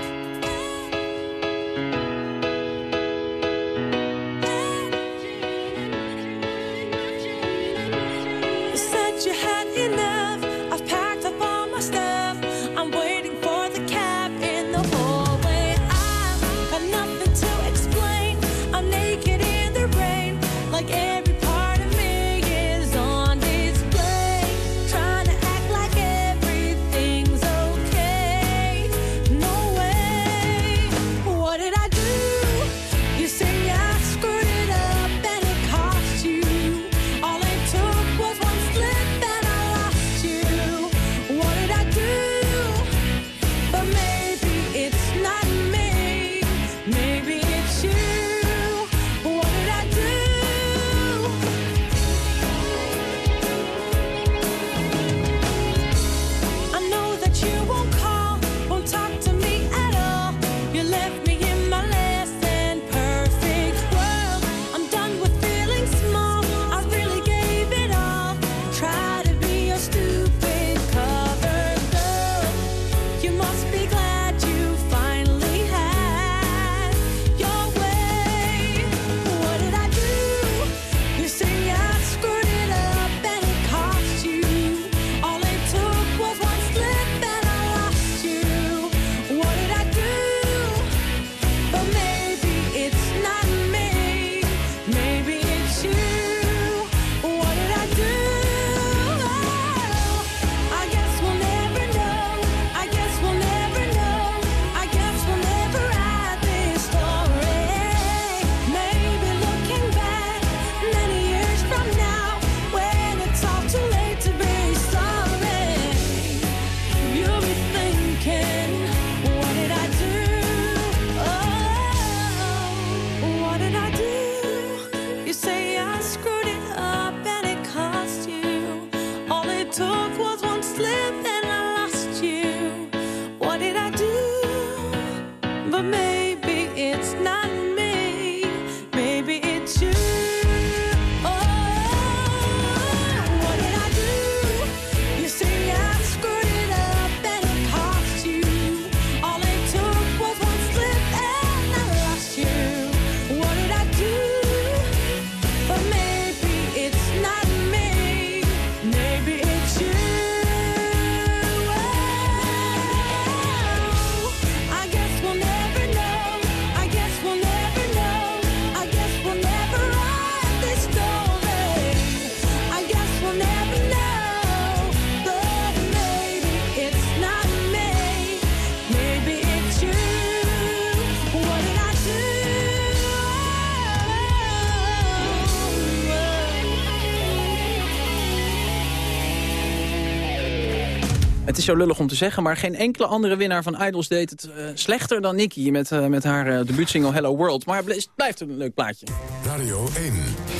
Zo lullig om te zeggen, maar geen enkele andere winnaar van Idols deed het eh, slechter dan Nicky met, eh, met haar uh, debuutsingle Hello World. Maar het blijft een leuk plaatje. Radio 1,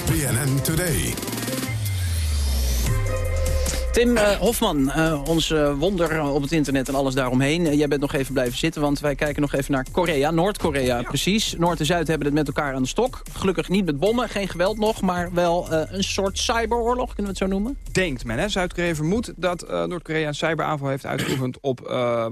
BNN Today. Tim uh, Hofman, uh, ons uh, wonder op het internet en alles daaromheen. jij bent nog even blijven zitten, want wij kijken nog even naar Korea. Noord-Korea, precies. Noord en Zuid hebben het met elkaar aan de stok. Gelukkig niet met bommen, geen geweld nog, maar wel een soort cyberoorlog, kunnen we het zo noemen? Denkt men, hè? Zuid-Korea vermoedt dat Noord-Korea een cyberaanval heeft uitgeoefend op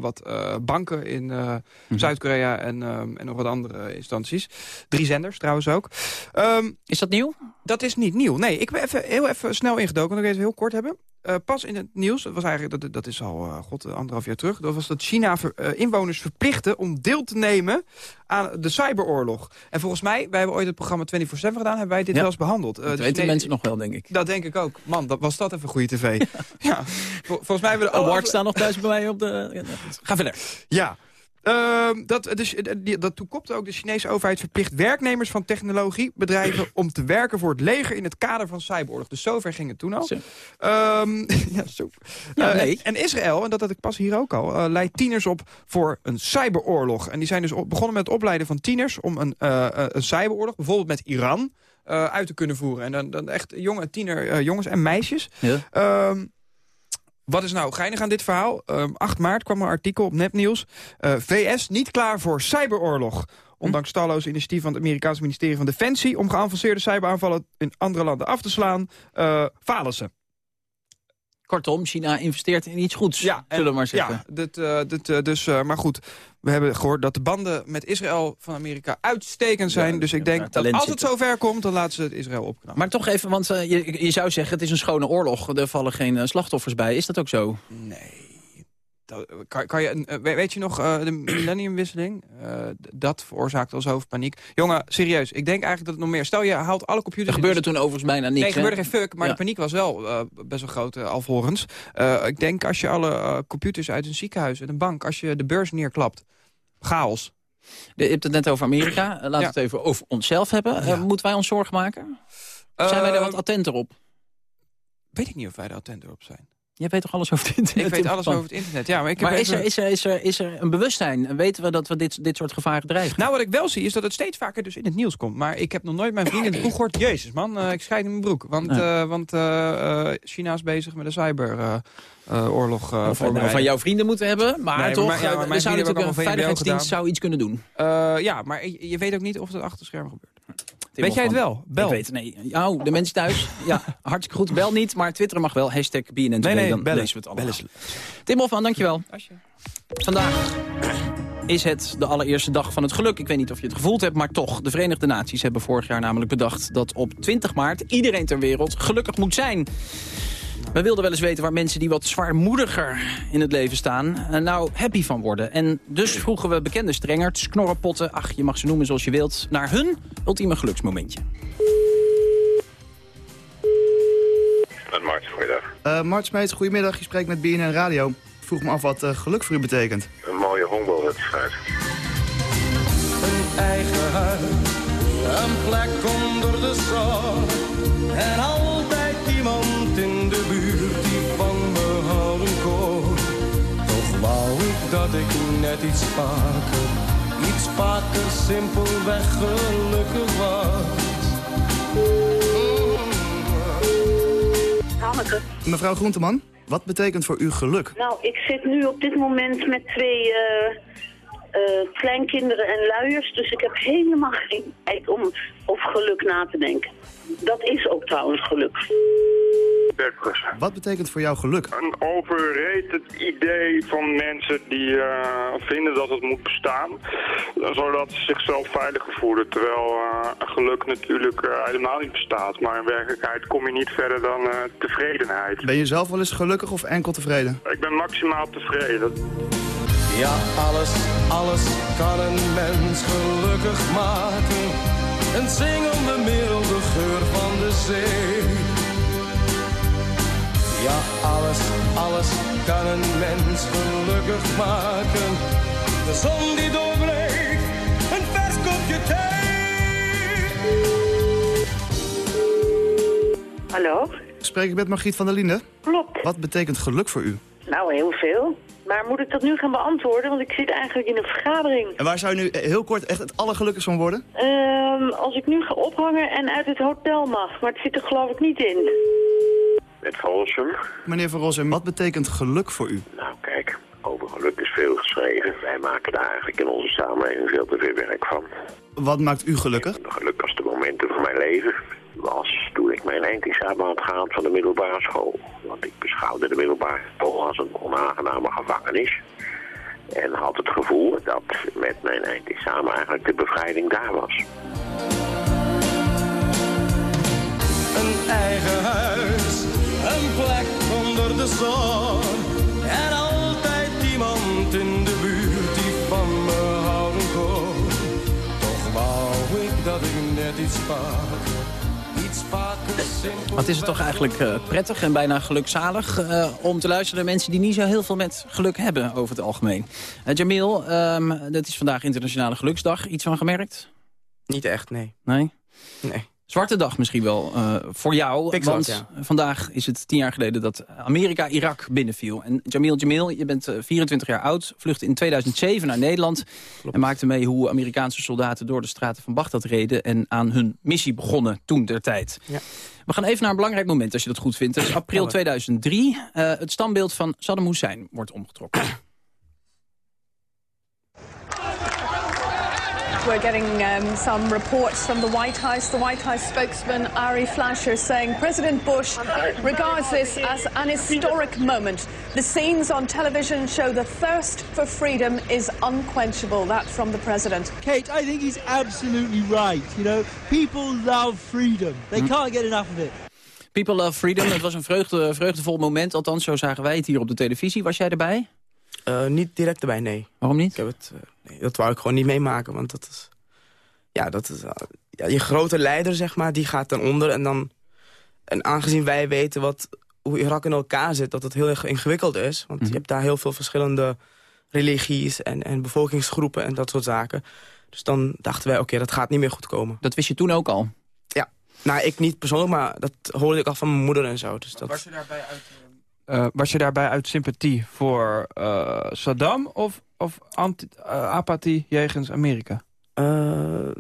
wat banken in -hmm. Zuid-Korea en, en nog wat andere instanties. Drie zenders trouwens ook. Um, is dat nieuw? Dat is niet nieuw. Nee, ik ben even, heel even snel ingedoken, dan ik het heel kort hebben. Uh, pas in het nieuws, dat, was eigenlijk, dat, dat is al uh, god, anderhalf jaar terug... dat was dat China ver, uh, inwoners verplichtte om deel te nemen aan de cyberoorlog. En volgens mij, wij hebben ooit het programma 24-7 gedaan... hebben wij dit ja. wel eens behandeld. dat weten nee, mensen nog wel, denk ik. Dat denk ik ook. Man, dat, was dat even goede tv. ja. ja. Vol, volgens mij hebben we de... Awards staan nog thuis bij mij op de... Ga verder. Ja. Uh, dat, dus, dat toekopte ook de Chinese overheid verplicht werknemers van technologiebedrijven om te werken voor het leger in het kader van cyberoorlog. Dus zover ging het toen al. Zo. Um, ja, zo. Ja, uh, nee. En Israël, en dat had ik pas hier ook al, uh, leidt tieners op voor een cyberoorlog. En die zijn dus op, begonnen met het opleiden van tieners om een, een cyberoorlog, bijvoorbeeld met Iran, uit te kunnen voeren. En dan, dan echt jonge tiener jongens en meisjes. Ja. Um, wat is nou geinig aan dit verhaal? Um, 8 maart kwam een artikel op Nepnieuws. Uh, VS niet klaar voor cyberoorlog. Ondanks talloze initiatieven van het Amerikaanse ministerie van Defensie... om geavanceerde cyberaanvallen in andere landen af te slaan, uh, falen ze. Kortom, China investeert in iets goeds, ja, zullen we maar zeggen. Ja, dit, uh, dit, uh, dus, uh, maar goed, we hebben gehoord dat de banden met Israël van Amerika uitstekend zijn. Ja, dus ik denk dat als het zover komt, dan laten ze het Israël opknappen. Maar toch even, want je, je zou zeggen, het is een schone oorlog. Er vallen geen slachtoffers bij. Is dat ook zo? Nee. Dat, kan, kan je, weet je nog, uh, de millenniumwisseling? Uh, dat veroorzaakt al zoveel paniek. Jongen, serieus, ik denk eigenlijk dat het nog meer... Stel, je haalt alle computers... Er gebeurde toen overigens bijna niks. Nee, er gebeurde geen fuck, maar ja. de paniek was wel uh, best wel groot alvorens. ik denk als je alle computers uit een ziekenhuis, uit een bank... als je de beurs neerklapt, chaos. Je hebt het net over Amerika. Laten we ja. het even over onszelf hebben. Ja. moeten wij ons zorgen maken? Zijn wij er wat attenter op? Weet ik niet of wij er attenter op zijn. Je weet toch alles over het internet? Ik weet alles over het internet, ja. Maar, ik heb maar is, er, is, er, is, er, is er een bewustzijn? Weten we dat we dit, dit soort gevaren dreigen? Nou, wat ik wel zie, is dat het steeds vaker dus in het nieuws komt. Maar ik heb nog nooit mijn vrienden in de kroeg gehoord... Jezus, man, uh, ik scheid in mijn broek. Want, ja. uh, want uh, China is bezig met een cyberoorlog. Of we van jouw vrienden moeten hebben. Maar nee, toch, maar, ja, maar zou natuurlijk een veiligheidsdienst zou iets kunnen doen. ja, maar je, je weet ook niet of het achter scherm gebeurt. Tim weet jij het wel? Bel. Ik weet nee. Oh, de mensen thuis. Ja, hartstikke goed. Bel niet, maar twitteren mag wel. Hashtag BNN nee, nee, dan bellen. lezen we het allemaal. Tim Hofman, dankjewel. Vandaag is het de allereerste dag van het geluk. Ik weet niet of je het gevoeld hebt, maar toch. De Verenigde Naties hebben vorig jaar namelijk bedacht... dat op 20 maart iedereen ter wereld gelukkig moet zijn. We wilden wel eens weten waar mensen die wat zwaarmoediger in het leven staan... Uh, nou happy van worden. En dus vroegen we bekende strengerts, knorrenpotten... ach, je mag ze noemen zoals je wilt... naar hun ultieme geluksmomentje. Met Mart, goeiedag. Uh, Mart Smeets, goedemiddag. Je spreekt met BNN Radio. Ik vroeg me af wat uh, geluk voor u betekent. Een mooie honkbalwedstrijd. Een eigen huis, een plek onder de zon... en dat ik net iets vaker, iets vaker simpelweg gelukkig was. Hanneke. Mevrouw Groenteman, wat betekent voor u geluk? Nou, ik zit nu op dit moment met twee uh, uh, kleinkinderen en luiers, dus ik heb helemaal geen tijd om over geluk na te denken. Dat is ook trouwens geluk. Wat betekent voor jou geluk? Een overrated idee van mensen die uh, vinden dat het moet bestaan. Zodat ze zichzelf veiliger voelen. Terwijl uh, geluk natuurlijk uh, helemaal niet bestaat. Maar in werkelijkheid kom je niet verder dan tevredenheid. Ben je zelf wel eens gelukkig of enkel tevreden? Ik ben maximaal tevreden. Ja, alles, alles kan een mens gelukkig maken. Een zingende milde geur van de zee. Ja, alles, alles kan een mens gelukkig maken. De zon die doorbreekt, een vers kopje thee. Hallo? Spreek ik met Margriet van der Linden? Klopt. Wat betekent geluk voor u? Nou, heel veel. Maar moet ik dat nu gaan beantwoorden? Want ik zit eigenlijk in een vergadering. En waar zou je nu eh, heel kort echt het allergelukkigst van worden? Ehm, als ik nu ga ophangen en uit het hotel mag. Maar het zit er geloof ik niet in. Met Van Rossum. Meneer Van Rossum, wat betekent geluk voor u? Nou, kijk, over geluk is veel geschreven. Wij maken daar eigenlijk in onze samenleving veel te veel werk van. Wat maakt u gelukkig? Gelukkigste momenten van mijn leven was toen ik mijn eindexamen had gehaald van de middelbare school. Want ik beschouwde de middelbare school als een onaangename gevangenis. En had het gevoel dat met mijn eindexamen eigenlijk de bevrijding daar was. Een eigen huis, een plek onder de zon. En altijd iemand in de buurt die van me houden kon. Toch wou ik dat ik net iets simpel Wat is het toch eigenlijk eh, prettig en bijna gelukzalig eh, om te luisteren naar mensen die niet zo heel veel met geluk hebben over het algemeen. Eh, Jamil, ehm dit is vandaag Internationale Geluksdag. Iets van gemerkt? Niet echt, nee. Nee? Nee. Zwarte dag misschien wel eh, voor jou. Want vandaag is het tien jaar geleden dat Amerika Irak binnenviel. En Jamil Jamil, je bent eh, 24 jaar oud, vluchtte in 2007 naar Nederland... en maakte mee hoe Amerikaanse soldaten door de straten van Bagdad reden... en aan hun missie begonnen toen der tijd. Ja. We gaan even naar een belangrijk moment, als je dat goed vindt. Het is april Ja, hoor. 2003. Eh, het standbeeld van Saddam Hussein wordt omgetrokken. We're getting um, some reports from the White House. The White House spokesman Ari Fleischer saying President Bush regards this as an historic moment. The scenes on television show the thirst for freedom is unquenchable. That from the president. Kate, I think he's absolutely right. You know, people love freedom. They can't get enough of it. People Love Freedom, het was een vreugde, vreugdevol moment. Althans, zo zagen wij het hier op de televisie. Was jij erbij? Eh, niet direct erbij, nee. Waarom niet? Ik heb het, eh, nee, dat wou ik gewoon niet meemaken, want dat is... Ja, dat is... eh, ja, je grote leider, zeg maar, die gaat ten onder. En dan... En aangezien wij weten wat, hoe Irak in elkaar zit, dat het heel erg ingewikkeld is. Want je hebt daar heel veel verschillende religies en, en bevolkingsgroepen en dat soort zaken. Dus dan dachten wij, oké, dat gaat niet meer goed komen. Dat wist je toen ook al? Ja. Nou, ik niet persoonlijk, maar dat hoorde ik al van mijn moeder en zo. Dus dat... Was je daarbij uit, eh, was je daarbij uit sympathie voor eh, Saddam of, of anti, eh, apathie jegens Amerika? Eh,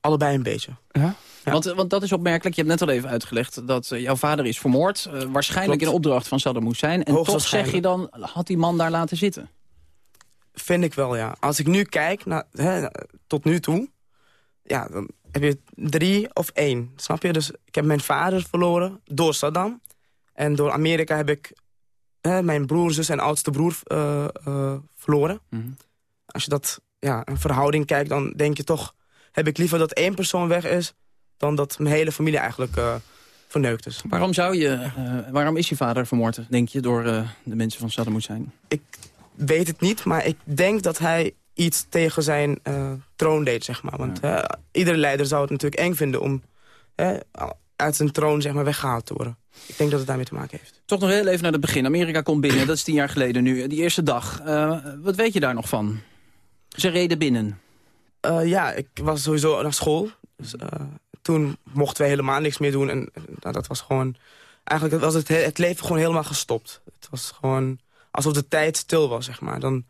allebei een beetje. Ja? Want, want dat is opmerkelijk. Je hebt net al even uitgelegd dat jouw vader is vermoord. waarschijnlijk Klopt. in opdracht van Saddam Hussein. En toch zeg je dan, had die man daar laten zitten? Vind ik wel, ja. Als ik nu kijk, naar, hè, tot nu toe... Ja, dan heb je drie of één, snap je? Dus ik heb mijn vader verloren door Saddam. En door Amerika heb ik hè, mijn broer, zus en oudste broer eh, eh, verloren. Mhm. Als je dat, ja, een verhouding kijkt, dan denk je toch... heb ik liever dat één persoon weg is... dan dat mijn hele familie eigenlijk eh, verneukt is. Waarom, zou je, waarom is je vader vermoord, denk je, door de mensen van Saddam Hussein? weet het niet, maar ik denk dat hij iets tegen zijn troon deed, zeg maar. Want iedere leider zou het natuurlijk eng vinden om uit zijn troon zeg maar, weggehaald te worden. Ik denk dat het daarmee te maken heeft. Toch nog heel even naar het begin. Amerika komt binnen, dat is tien jaar geleden nu. Die eerste dag. Eh, wat weet je daar nog van? Ze reden binnen. Eh, ja, ik was sowieso naar school. Dus, eh, toen mochten wij helemaal niks meer doen. En nou, dat was gewoon... Eigenlijk was het, he- het leven gewoon helemaal gestopt. Het was gewoon alsof de tijd stil was, zeg maar. Dan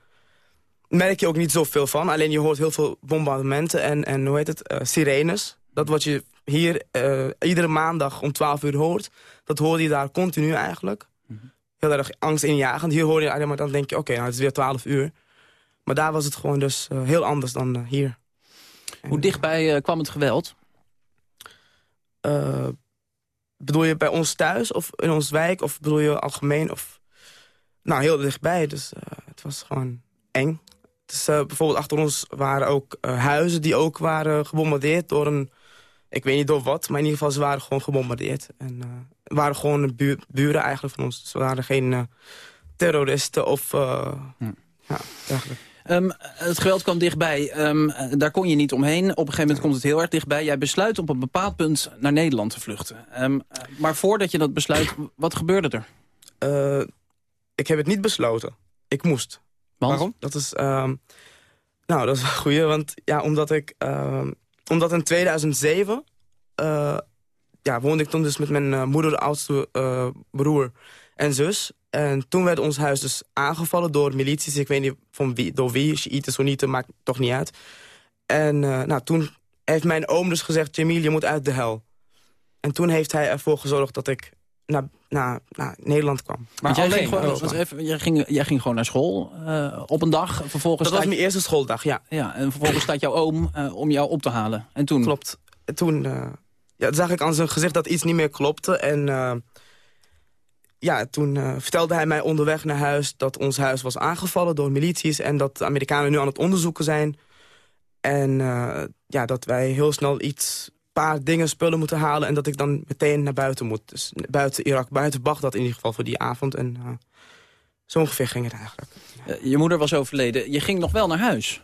merk je ook niet zoveel van. Alleen je hoort heel veel bombardementen en, en hoe heet het, eh, sirenes. Dat wat je hier eh, iedere maandag om 12 uur hoort... dat hoorde je daar continu eigenlijk. Heel erg angst Hier hoor je alleen maar, dan denk je, oké, nou, het is weer 12 uur. Maar daar was het gewoon dus eh, heel anders dan eh, hier. Hoe dichtbij kwam het geweld? Bedoel je bij ons thuis of in ons wijk? Of bedoel je algemeen? Of... Nou, heel dichtbij. Dus het was gewoon eng. Dus, bijvoorbeeld achter ons waren ook huizen die ook waren gebombardeerd door een... Ik weet niet door wat, maar in ieder geval ze waren gewoon gebombardeerd. En eh, waren gewoon buur- buren eigenlijk van ons. Dus we waren geen eh, terroristen of... eh, Ja, eigenlijk. Ehm, het geweld kwam dichtbij. Ehm, eh, daar kon je niet omheen. Op een gegeven moment komt het heel erg dichtbij. Jij besluit op een bepaald punt naar Nederland te vluchten. Ehm, eh, maar voordat je dat besluit, wat gebeurde er? Ik heb het niet besloten. Ik moest. Waarom? Dat is, nou, dat is een goeie, want ja, omdat ik, omdat in 2007, eh, ja, woonde ik toen dus met mijn eh, moeder, oudste eh, broer en zus En toen werd ons huis dus aangevallen door milities. Ik weet niet van wie, door wie, Shiiten, Soenieten, maakt toch niet uit. En nou, toen heeft mijn oom dus gezegd... Jamil, je moet uit de hel. En toen heeft hij ervoor gezorgd dat ik naar, naar, naar Nederland kwam. Maar jij, ging gewoon, even, jij, ging, jij ging gewoon naar school eh, op een dag. Vervolgens Dat was mijn eerste schooldag, ja. Ja, en vervolgens staat jouw oom eh, om jou op te halen. En toen? Klopt. En Toen eh, ja, zag ik aan zijn gezicht dat iets niet meer klopte. En ja, toen vertelde hij mij onderweg naar huis... dat ons huis was aangevallen door milities... en dat de Amerikanen nu aan het onderzoeken zijn. En ja, dat wij heel snel iets paar dingen, spullen moeten halen... en dat ik dan meteen naar buiten moet. Dus buiten Irak, buiten Bagdad in ieder geval voor die avond. En eh, zo ongeveer ging het eigenlijk. Eh, je moeder was overleden. Je ging nog wel naar huis.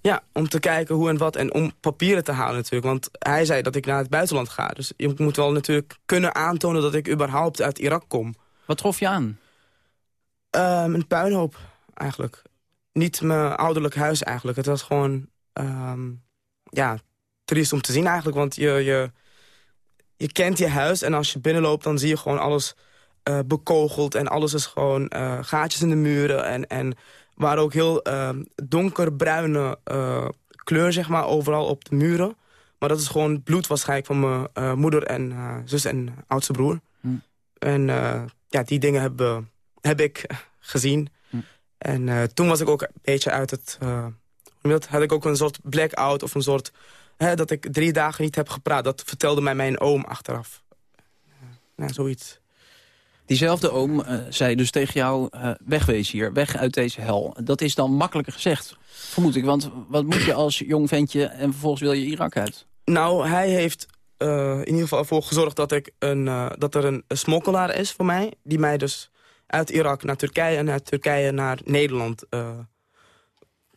Ja, om te kijken hoe en wat en om papieren te halen natuurlijk. Want hij zei dat ik naar het buitenland ga. Dus je moet wel natuurlijk kunnen aantonen dat ik überhaupt uit Irak kom. Wat trof je aan? Ehm, een puinhoop, eigenlijk. Niet mijn ouderlijk huis eigenlijk. Het was gewoon, ehm, ja, triest om te zien eigenlijk. Want je, je, je kent je huis en als je binnenloopt... dan zie je gewoon alles eh, bekogeld en alles is gewoon eh, gaatjes in de muren. En, en waar ook heel ehm, donkerbruine eh, kleur, zeg maar, overal op de muren. Maar dat is gewoon bloed waarschijnlijk van mijn moeder en zus en oudste broer. Hm. En ja, die dingen heb, heb ik gezien. En eh, toen was ik ook een beetje uit het... had ik ook een soort blackout of een soort... Hè, dat ik drie dagen niet heb gepraat. Dat vertelde mij mijn oom achteraf. Uh, nou, zoiets. Diezelfde oom eh, zei dus tegen jou, eh, wegwezen hier, weg uit deze hel. Dat is dan makkelijker gezegd, vermoed ik. Want wat moet je als jong ventje en vervolgens wil je Irak uit? Nou, hij heeft eh, in ieder geval ervoor gezorgd dat, ik een, dat er een, smokkelaar is voor mij. Die mij dus uit Irak naar Turkije en uit Turkije naar Nederland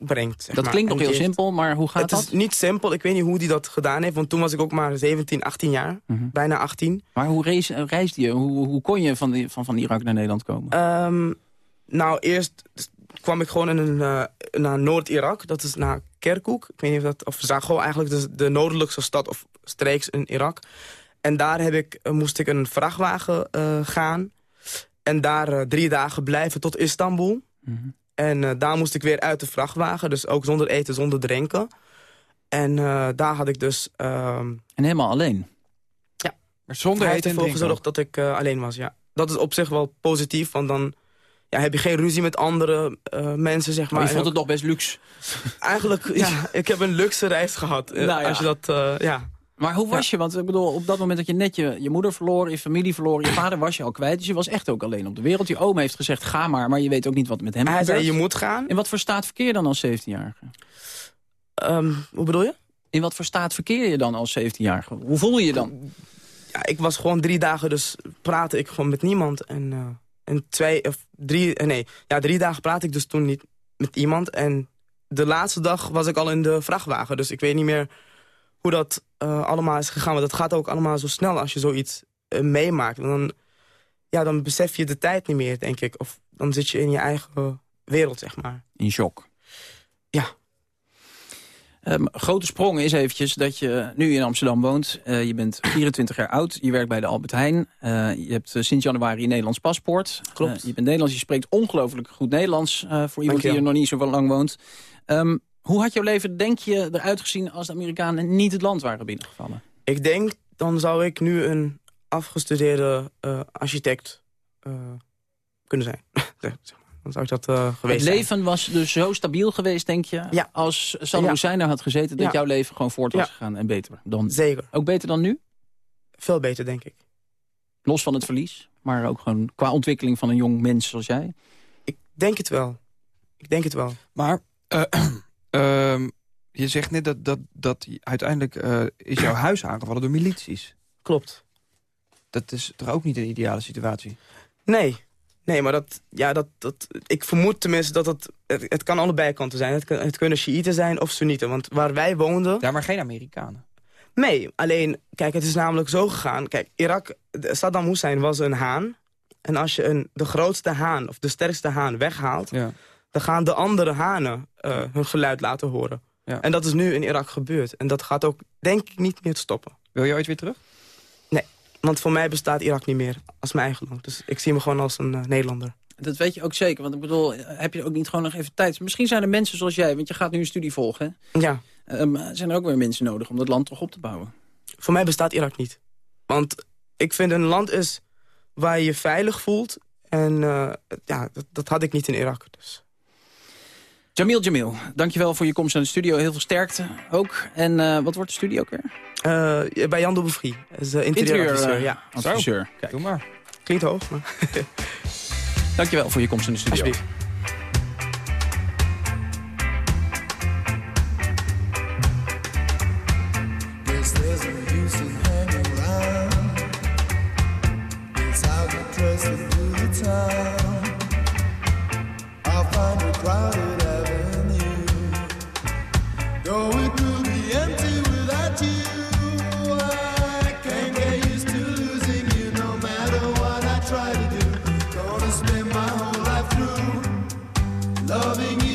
brengt. zeg Dat maar. klinkt nog heel die simpel, maar hoe gaat het dat? is niet simpel. Ik weet niet hoe hij dat gedaan heeft. Want toen was ik ook maar 17, 18 jaar. Mhm. Bijna 18. Maar hoe reis, reisde je? Hoe, hoe kon je van, die, van, van Irak naar Nederland komen? Ehm, nou, eerst kwam ik gewoon in een, eh, naar Noord-Irak. Dat is naar Kirkuk. Ik weet niet of dat... Of Zago eigenlijk, dus de noordelijkste stad of streeks in Irak. En daar heb ik, eh, moest ik een vrachtwagen eh, gaan. En daar drie dagen blijven tot Istanbul. En eh, daar moest ik weer uit de vrachtwagen. Dus ook zonder eten, zonder drinken. En eh, daar had ik dus... ehm, En helemaal alleen? Ja. Maar zonder Hij eten en ervoor drinken gezorgd dat ik eh, alleen was, ja. Dat is op zich wel positief, want dan ja, heb je geen ruzie met andere eh, mensen, zeg maar. Maar je vond het nog best luxe. Eigenlijk, ja, ik heb een luxe reis gehad. eh, Nou ja. Als je dat, eh, ja. Maar hoe was je? Want ik bedoel, op dat moment dat je net je, je moeder verloor, je familie verloor, je vader was je al kwijt. Dus je was echt ook alleen op de wereld. Je oom heeft gezegd, ga maar, maar je weet ook niet wat met hem Hij gebeurt. zei, je moet gaan. In wat voor staat verkeer dan als 17-jarige? Ehm, hoe bedoel je? In wat voor staat verkeer je dan als 17-jarige? Hoe voel je je dan? Ja, ik was gewoon drie dagen, dus praatte ik gewoon met niemand. En, eh, en twee, of drie, eh, nee, ja, drie dagen praatte ik dus toen niet met iemand. En de laatste dag was ik al in de vrachtwagen. Dus ik weet niet meer hoe dat eh, allemaal is gegaan. Want dat gaat ook allemaal zo snel als je zoiets eh, meemaakt. Want dan, ja, dan besef je de tijd niet meer, denk ik. Of dan zit je in je eigen wereld, zeg maar. In shock. Ja. Ehm, grote sprong is eventjes dat je nu in Amsterdam woont. Eh, je bent 24 jaar oud. Je werkt bij de Albert Heijn. Je hebt sinds januari een Nederlands paspoort. Klopt. Je bent Nederlands. Je spreekt ongelooflijk goed Nederlands. voor iemand die er nog niet zo lang woont. Ehm, hoe had jouw leven, denk je, eruit gezien als de Amerikanen niet het land waren binnengevallen? Ik denk, dan zou ik nu een afgestudeerde eh, architect eh, kunnen zijn. Zeg maar. dan zou ik dat eh, Het geweest zijn. leven was dus zo stabiel geweest, denk je, Ja. als Saddam Ja. Hussein er had gezeten, dat Ja. jouw leven gewoon voort was Ja. gegaan en beter dan. Zeker. Ook beter dan nu? Veel beter, denk ik. Los van het verlies, maar ook gewoon qua ontwikkeling van een jong mens zoals jij. Ik denk het wel. Ik denk het wel. Maar eh, ehm, je zegt net dat, dat, dat uiteindelijk eh, is jouw huis aangevallen door milities. Klopt. Dat is toch ook niet een ideale situatie? Nee. Nee, maar dat, ja, dat, dat, ik vermoed tenminste dat het, het... Het kan allebei kanten zijn. Het, het kunnen Shiiten zijn of Soenieten. Want waar wij woonden... Ja, maar geen Amerikanen. Nee, alleen, kijk, het is namelijk zo gegaan. Kijk, Irak, Saddam Hussein was een haan. En als je een, de grootste haan, of de sterkste haan weghaalt... Ja. Dan gaan de andere hanen eh, hun geluid laten horen. Ja. En dat is nu in Irak gebeurd. En dat gaat ook, denk ik, niet meer stoppen. Wil je ooit weer terug? Nee, want voor mij bestaat Irak niet meer als mijn eigen land. Dus ik zie me gewoon als een eh, Nederlander. Dat weet je ook zeker, want ik bedoel, heb je ook niet gewoon nog even tijd? Misschien zijn er mensen zoals jij, want je gaat nu een studie volgen. hè? Ja. Ehm, zijn er ook weer mensen nodig om dat land toch op te bouwen? Voor mij bestaat Irak niet. Want ik vind een land is waar je je veilig voelt. En eh, ja, dat, dat had ik niet in Irak. Dus. Jamil Jamil, dankjewel voor je komst naar de studio. Heel veel sterkte ook. En eh, wat wordt de studie ook weer? Eh, bij Jan de is uh, eh, ja. adviseur. Kijk. Doe maar. Klinkt hoog, maar... Dankjewel voor je komst in de studio. Loving you.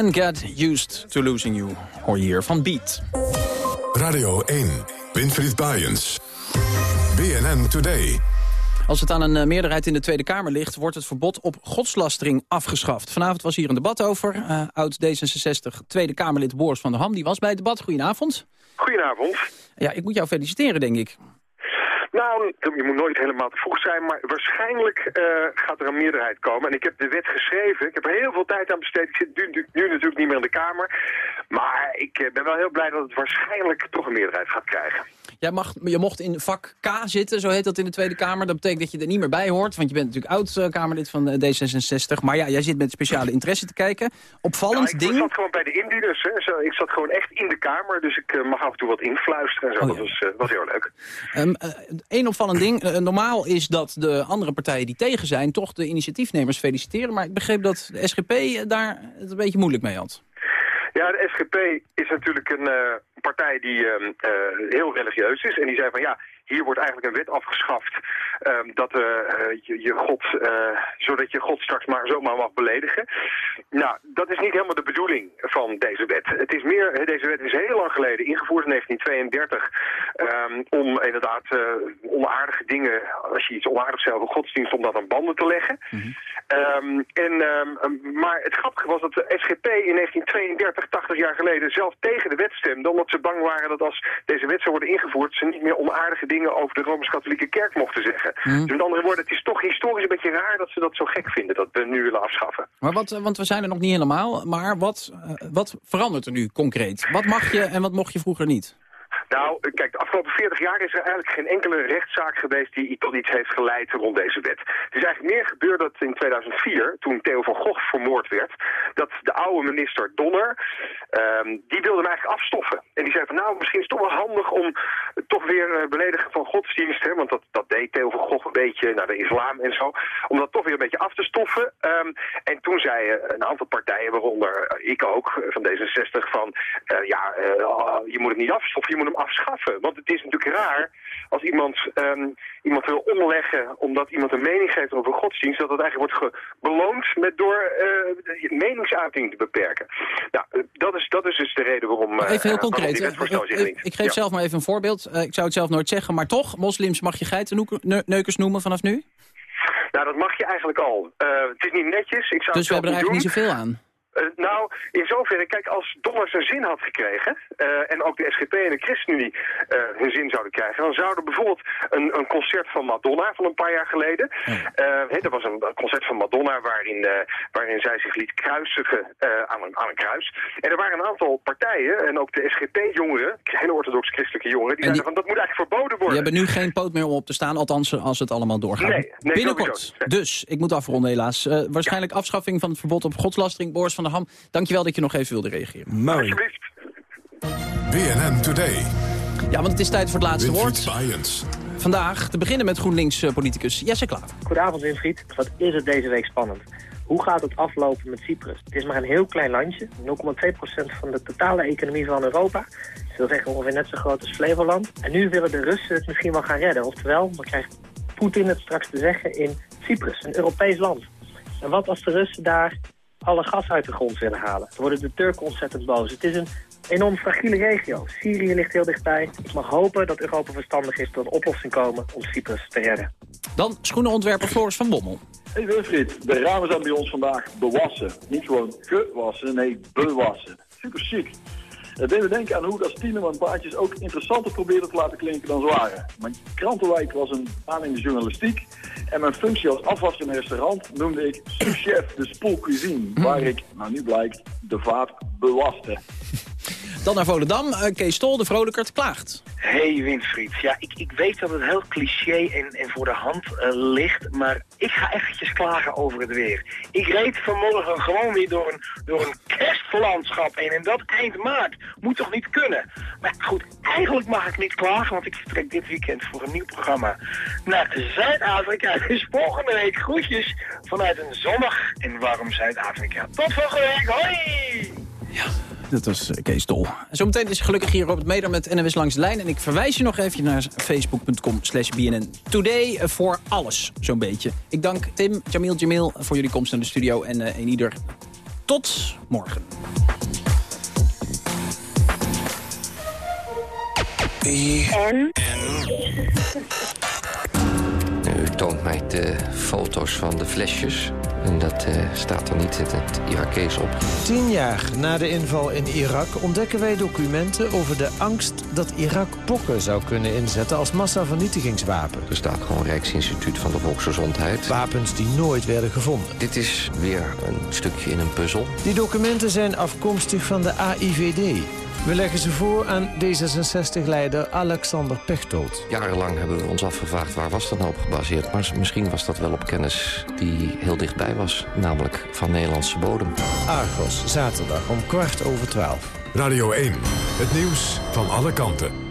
Can get used to losing you, hoor je hier van Beat. Radio 1, Winfried Bajens. BNN Today. Als het aan een eh, meerderheid in de Tweede Kamer ligt... wordt het verbod op godslastering afgeschaft. Vanavond was hier een debat over. Eh, Oud D66 Tweede Kamerlid Boris van der Ham... die was bij het debat. Goedenavond. Goedenavond. Ja, ik moet jou feliciteren, denk ik. Nou, je moet nooit helemaal te vroeg zijn, maar waarschijnlijk eh, gaat er een meerderheid komen. En ik heb de wet geschreven, ik heb er heel veel tijd aan besteed. Ik zit nu, nu- nu natuurlijk niet meer in de Kamer. Maar ik eh, ben wel heel blij dat het waarschijnlijk toch een meerderheid gaat krijgen. Jij mag, je mocht in vak K zitten, zo heet dat in de Tweede Kamer. Dat betekent dat je er niet meer bij hoort, want je bent natuurlijk oud-Kamerlid van eh, D66. Maar ja, jij zit met speciale interesse te kijken. Opvallend Nou, ik ding... zat gewoon bij de indieners, hè. Zo, ik zat gewoon echt in de Kamer, dus ik mag af en toe wat influisteren en zo. Oh, Dat was, was heel leuk. Ehm, eh, Eén opvallend ding. Eh, normaal is dat de andere partijen die tegen zijn... toch de initiatiefnemers feliciteren. Maar ik begreep dat de SGP daar het een beetje moeilijk mee had. Ja, de SGP is natuurlijk een eh, partij die ehm, eh, heel religieus is. En die zei van ja, hier wordt eigenlijk een wet afgeschaft ehm, dat eh, eh, je, je God, eh, zodat je God straks maar zomaar mag beledigen. Nou, dat is niet helemaal de bedoeling van deze wet. Het is meer, deze wet is heel lang geleden ingevoerd in 1932 ehm, om inderdaad onaardige dingen, als je iets onaardigs over godsdienst, om dat aan banden te leggen. Ehm, en, maar het grappige was dat de SGP in 1932, 80 jaar geleden, zelf tegen de wet stemde. Omdat ze bang waren dat als deze wet zou worden ingevoerd, ze niet meer onaardige dingen over de Rooms-Katholieke Kerk mochten zeggen. Mhm. Dus met andere woorden, het is toch historisch een beetje raar dat ze dat zo gek vinden, dat we nu willen afschaffen. Maar wat, want we zijn er nog niet helemaal. Maar wat, eh, wat verandert er nu concreet? Wat mag je en wat mocht je vroeger niet? Nou, kijk, de afgelopen 40 jaar is er eigenlijk geen enkele rechtszaak geweest die tot iets heeft geleid rond deze wet. Het is eigenlijk meer gebeurd dat in 2004, toen Theo van Gogh vermoord werd, dat de oude minister Donner, ehm, die wilde hem eigenlijk afstoffen. En die zei van nou, misschien is het toch wel handig om toch weer eh, beledigen van godsdienst, hè, want dat, dat deed Theo van Gogh een beetje naar de islam en zo, om dat toch weer een beetje af te stoffen. Ehm, en toen zeiden een aantal partijen, waaronder ik ook, eh, van D66, van eh, ja, eh, je moet het niet afstoffen, moet hem afschaffen. Want het is natuurlijk raar als iemand, ehm, iemand wil omleggen omdat iemand een mening geeft over godsdienst, dat dat eigenlijk wordt beloond met door eh, meningsuiting te beperken. Nou, eh, dat is, dat is dus de reden waarom, eh, Even heel waarom concreet. Eh, ik geef Ja. zelf maar even een voorbeeld. Eh, ik zou het zelf nooit zeggen, maar toch, moslims mag je geitenneukers noemen vanaf nu? Nou, dat mag je eigenlijk al. Eh, het is niet netjes. Ik zou Dus het we hebben er eigenlijk niet doen. zoveel aan. Eh, nou, in zoverre, kijk, als Donner zijn zin had gekregen... eh, en ook de SGP en de ChristenUnie eh, hun zin zouden krijgen... dan zou er bijvoorbeeld een, een concert van Madonna van een paar jaar geleden... hè, er was een, een concert van Madonna waarin, waarin zij zich liet kruisigen aan, een, aan een kruis. En er waren een aantal partijen, en ook de SGP-jongeren... hele orthodox christelijke jongeren... die, En die- zeiden van dat moet eigenlijk verboden worden. hebben nu geen poot meer om op te staan, althans als het allemaal doorgaat. Nee, nee, Binnenkort. Dus, ik moet afronden helaas. Waarschijnlijk afschaffing van het verbod op godslastering. Boris van der Ham, dankjewel dat je nog even wilde reageren. Mooi. BNN Today. Ja, want het is tijd voor het laatste Winfried woord. Vandaag te beginnen met GroenLinks-politicus Jesse Klaver. Goedenavond Winfried. Wat is het deze week spannend? Hoe gaat het aflopen met Cyprus? Het is maar een heel klein landje, 0,2% van de totale economie van Europa. Dat wil zeggen ongeveer net zo groot als Flevoland. En nu willen de Russen het misschien wel gaan redden. Oftewel, dan krijgt Poetin het straks te zeggen in Cyprus, een Europees land. En wat als de Russen daar alle gas uit de grond willen halen? Dan worden de Turken ontzettend boos. Het is een enorm fragiele regio. Syrië ligt heel dichtbij. Ik mag hopen dat Europa verstandig is tot een oplossing komen om Cyprus te redden. Dan schoenenontwerper Floris van Bommel. Hey Wilfried, de ramen zijn bij ons vandaag bewassen. Niet gewoon gewassen, nee, bewassen. Super chic. Het deed me denken aan hoe dat Tieneman paardjes ook interessanter probeerde te laten klinken dan ze waren. Mijn krantenwijk was een baan in de journalistiek. En mijn functie als afwasser in een restaurant noemde ik sous-chef de spoelcuisine. Waar ik, nou nu blijkt, de vaat bewaste. Dan naar Volendam. Eh, Kees Stol, de vrolijkert, klaagt. Hey Winfried, ja, ik, ik weet dat het heel cliché en, en voor de hand eh, ligt, maar ik ga eventjes klagen over het weer. Ik reed vanmorgen gewoon weer door een, door een kerstlandschap heen en dat eind maart. Moet toch niet kunnen? Maar goed, eigenlijk mag ik niet klagen, want ik vertrek dit weekend voor een nieuw programma naar Zuid-Afrika. Dus volgende week groetjes vanuit een zonnig en warm Zuid-Afrika. Tot volgende week, hoi! Dat was eh, Kees Stol. Zometeen is gelukkig hier Robert Meder met NWS Langs de Lijn. En ik verwijs je nog even naar facebook.com slash BNN Today eh, voor alles, zo'n beetje. Ik dank Tim, Jamil, Jamil voor jullie komst naar de studio. En eh, een ieder tot morgen. En? U toont mij de foto's van de flesjes. En dat eh, staat er niet in het Irakees op. Tien jaar na de inval in Irak ontdekken wij documenten over de angst dat Irak pokken zou kunnen inzetten als massavernietigingswapen. Er staat gewoon Rijksinstituut van de Volksgezondheid. Wapens die nooit werden gevonden. Dit is weer een stukje in een puzzel. Die documenten zijn afkomstig van de AIVD. We leggen ze voor aan D66-leider Alexander Pechtold. Jarenlang hebben we ons afgevraagd waar was dat nou op gebaseerd. Maar misschien was dat wel op kennis die heel dichtbij was. Namelijk van Nederlandse bodem. Argos, zaterdag om kwart over twaalf. Radio 1, het nieuws van alle kanten.